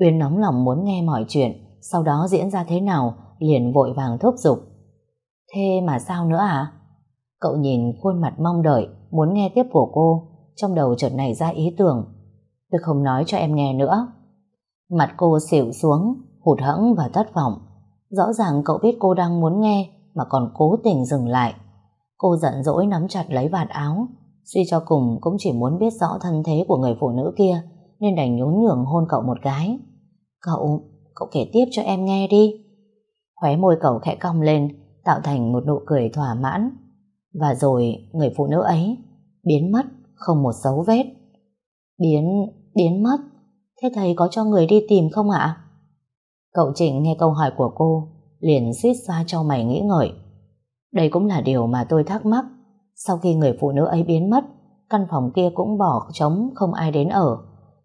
Speaker 1: Uyên nóng lòng muốn nghe mọi chuyện, sau đó diễn ra thế nào, liền vội vàng thúc giục. Thế mà sao nữa à? Cậu nhìn khuôn mặt mong đợi, muốn nghe tiếp của cô, trong đầu chợt nảy ra ý tưởng. Tôi không nói cho em nghe nữa. Mặt cô xỉu xuống, hụt hẫng và thất vọng. Rõ ràng cậu biết cô đang muốn nghe mà còn cố tình dừng lại. Cô giận dỗi nắm chặt lấy vạt áo, suy cho cùng cũng chỉ muốn biết rõ thân thế của người phụ nữ kia nên đành nhún nhường hôn cậu một cái. Cậu, cậu kể tiếp cho em nghe đi. Khóe môi cậu khẽ cong lên, tạo thành một nụ cười thỏa mãn. Và rồi người phụ nữ ấy biến mất không một dấu vết. Biến, biến mất. Thế thầy có cho người đi tìm không ạ? Cậu Trịnh nghe câu hỏi của cô, liền suýt ra cho mày nghĩ ngợi. Đây cũng là điều mà tôi thắc mắc. Sau khi người phụ nữ ấy biến mất, căn phòng kia cũng bỏ trống không ai đến ở.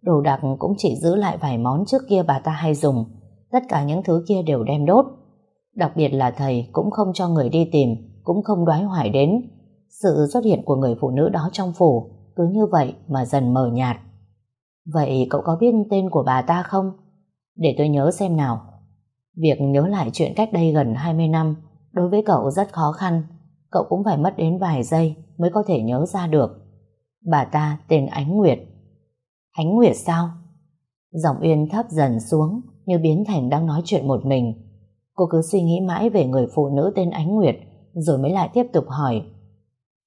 Speaker 1: Đồ đạc cũng chỉ giữ lại vài món trước kia bà ta hay dùng. Tất cả những thứ kia đều đem đốt. Đặc biệt là thầy cũng không cho người đi tìm, cũng không đoái hoài đến. Sự xuất hiện của người phụ nữ đó trong phủ cứ như vậy mà dần mờ nhạt. Vậy cậu có biết tên của bà ta không? Để tôi nhớ xem nào. Việc nhớ lại chuyện cách đây gần 20 năm đối với cậu rất khó khăn. Cậu cũng phải mất đến vài giây mới có thể nhớ ra được. Bà ta tên Ánh Nguyệt. Ánh Nguyệt sao? Giọng Uyên thấp dần xuống như biến thành đang nói chuyện một mình. Cô cứ suy nghĩ mãi về người phụ nữ tên Ánh Nguyệt rồi mới lại tiếp tục hỏi.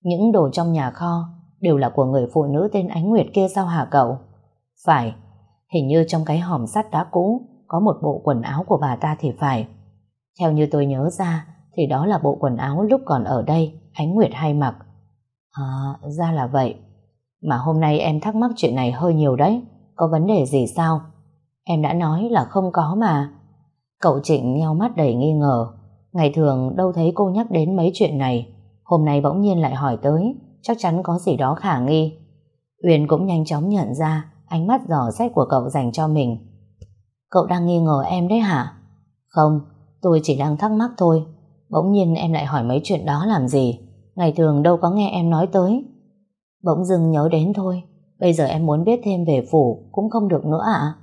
Speaker 1: Những đồ trong nhà kho đều là của người phụ nữ tên Ánh Nguyệt kia sao hả cậu? Phải, hình như trong cái hòm sắt đá cũ có một bộ quần áo của bà ta thì phải. Theo như tôi nhớ ra thì đó là bộ quần áo lúc còn ở đây Ánh Nguyệt hay mặc. À, ra là vậy. Mà hôm nay em thắc mắc chuyện này hơi nhiều đấy. Có vấn đề gì sao? Em đã nói là không có mà. Cậu Trịnh nheo mắt đầy nghi ngờ. Ngày thường đâu thấy cô nhắc đến mấy chuyện này. Hôm nay bỗng nhiên lại hỏi tới chắc chắn có gì đó khả nghi. Uyên cũng nhanh chóng nhận ra ánh mắt dò xét của cậu dành cho mình. Cậu đang nghi ngờ em đấy hả? Không, tôi chỉ đang thắc mắc thôi. Bỗng nhiên em lại hỏi mấy chuyện đó làm gì? Ngày thường đâu có nghe em nói tới. Bỗng dưng nhớ đến thôi. Bây giờ em muốn biết thêm về phủ cũng không được nữa ạ. À?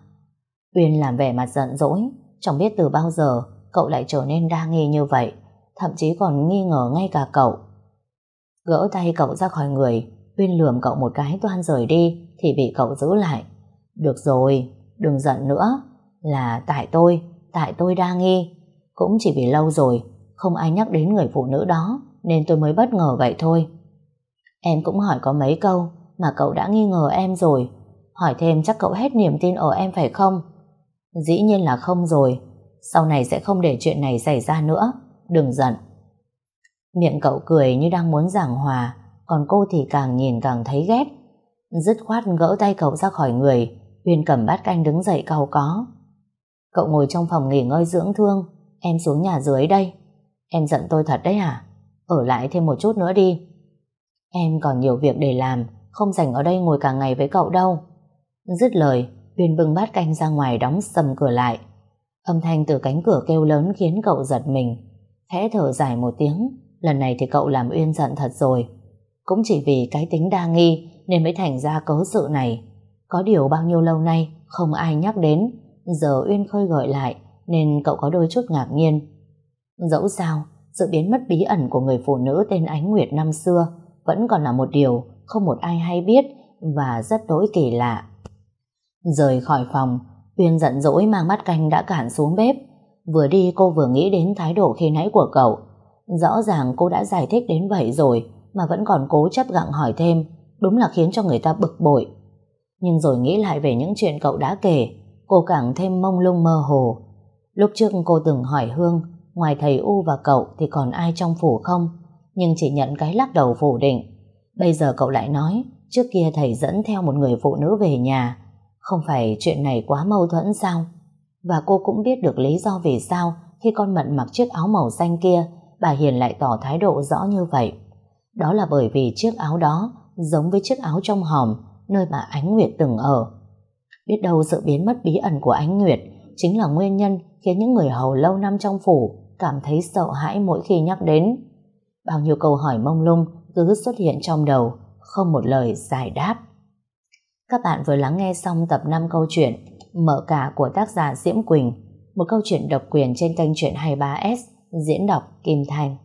Speaker 1: Uyên làm vẻ mặt giận dỗi. Chẳng biết từ bao giờ cậu lại trở nên đa nghi như vậy. Thậm chí còn nghi ngờ ngay cả cậu. Gỡ tay cậu ra khỏi người, Uyên lườm cậu một cái toan rời đi, thì bị cậu giữ lại. Được rồi, đừng giận nữa. Là tại tôi, tại tôi đa nghi. Cũng chỉ vì lâu rồi, không ai nhắc đến người phụ nữ đó, nên tôi mới bất ngờ vậy thôi. Em cũng hỏi có mấy câu, mà cậu đã nghi ngờ em rồi. Hỏi thêm chắc cậu hết niềm tin ở em phải không? Dĩ nhiên là không rồi. Sau này sẽ không để chuyện này xảy ra nữa. Đừng giận. Miệng cậu cười như đang muốn giảng hòa, còn cô thì càng nhìn càng thấy ghét. Dứt khoát gỡ tay cậu ra khỏi người, Uyên cầm bát canh đứng dậy cầu có. Cậu ngồi trong phòng nghỉ ngơi dưỡng thương, em xuống nhà dưới đây. Em giận tôi thật đấy hả? Ở lại thêm một chút nữa đi. Em còn nhiều việc để làm, không dành ở đây ngồi cả ngày với cậu đâu. Dứt lời, Uyên bưng bát canh ra ngoài đóng sầm cửa lại. Âm thanh từ cánh cửa kêu lớn khiến cậu giật mình. Khẽ thở dài một tiếng, lần này thì cậu làm Uyên giận thật rồi. Cũng chỉ vì cái tính đa nghi nên mới thành ra cớ sự này. Có điều bao nhiêu lâu nay không ai nhắc đến, giờ Uyên khơi gợi lại nên cậu có đôi chút ngạc nhiên. Dẫu sao, sự biến mất bí ẩn của người phụ nữ tên Ánh Nguyệt năm xưa vẫn còn là một điều không một ai hay biết và rất đỗi kỳ lạ. Rời khỏi phòng, Uyên giận dỗi mang mắt canh đã cản xuống bếp. Vừa đi cô vừa nghĩ đến thái độ khi nãy của cậu. Rõ ràng cô đã giải thích đến vậy rồi mà vẫn còn cố chấp gặng hỏi thêm. Đúng là khiến cho người ta bực bội. Nhưng rồi nghĩ lại về những chuyện cậu đã kể, cô càng thêm mông lung mơ hồ. Lúc trước cô từng hỏi Hương, ngoài thầy U và cậu thì còn ai trong phủ không? Nhưng chỉ nhận cái lắc đầu phủ định. Bây giờ cậu lại nói, trước kia thầy dẫn theo một người phụ nữ về nhà, không phải chuyện này quá mâu thuẫn sao? Và cô cũng biết được lý do vì sao khi con Mận mặc chiếc áo màu xanh kia, bà Hiền lại tỏ thái độ rõ như vậy. Đó là bởi vì chiếc áo đó giống với chiếc áo trong hòm nơi mà Ánh Nguyệt từng ở. Biết đâu sự biến mất bí ẩn của Ánh Nguyệt chính là nguyên nhân khiến những người hầu lâu năm trong phủ cảm thấy sợ hãi mỗi khi nhắc đến. Bao nhiêu câu hỏi mông lung cứ xuất hiện trong đầu, không một lời giải đáp. Các bạn vừa lắng nghe xong tập 5 câu chuyện Mở cả của tác giả Diễm Quỳnh, một câu chuyện độc quyền trên kênh truyện 23S diễn đọc Kim Thành.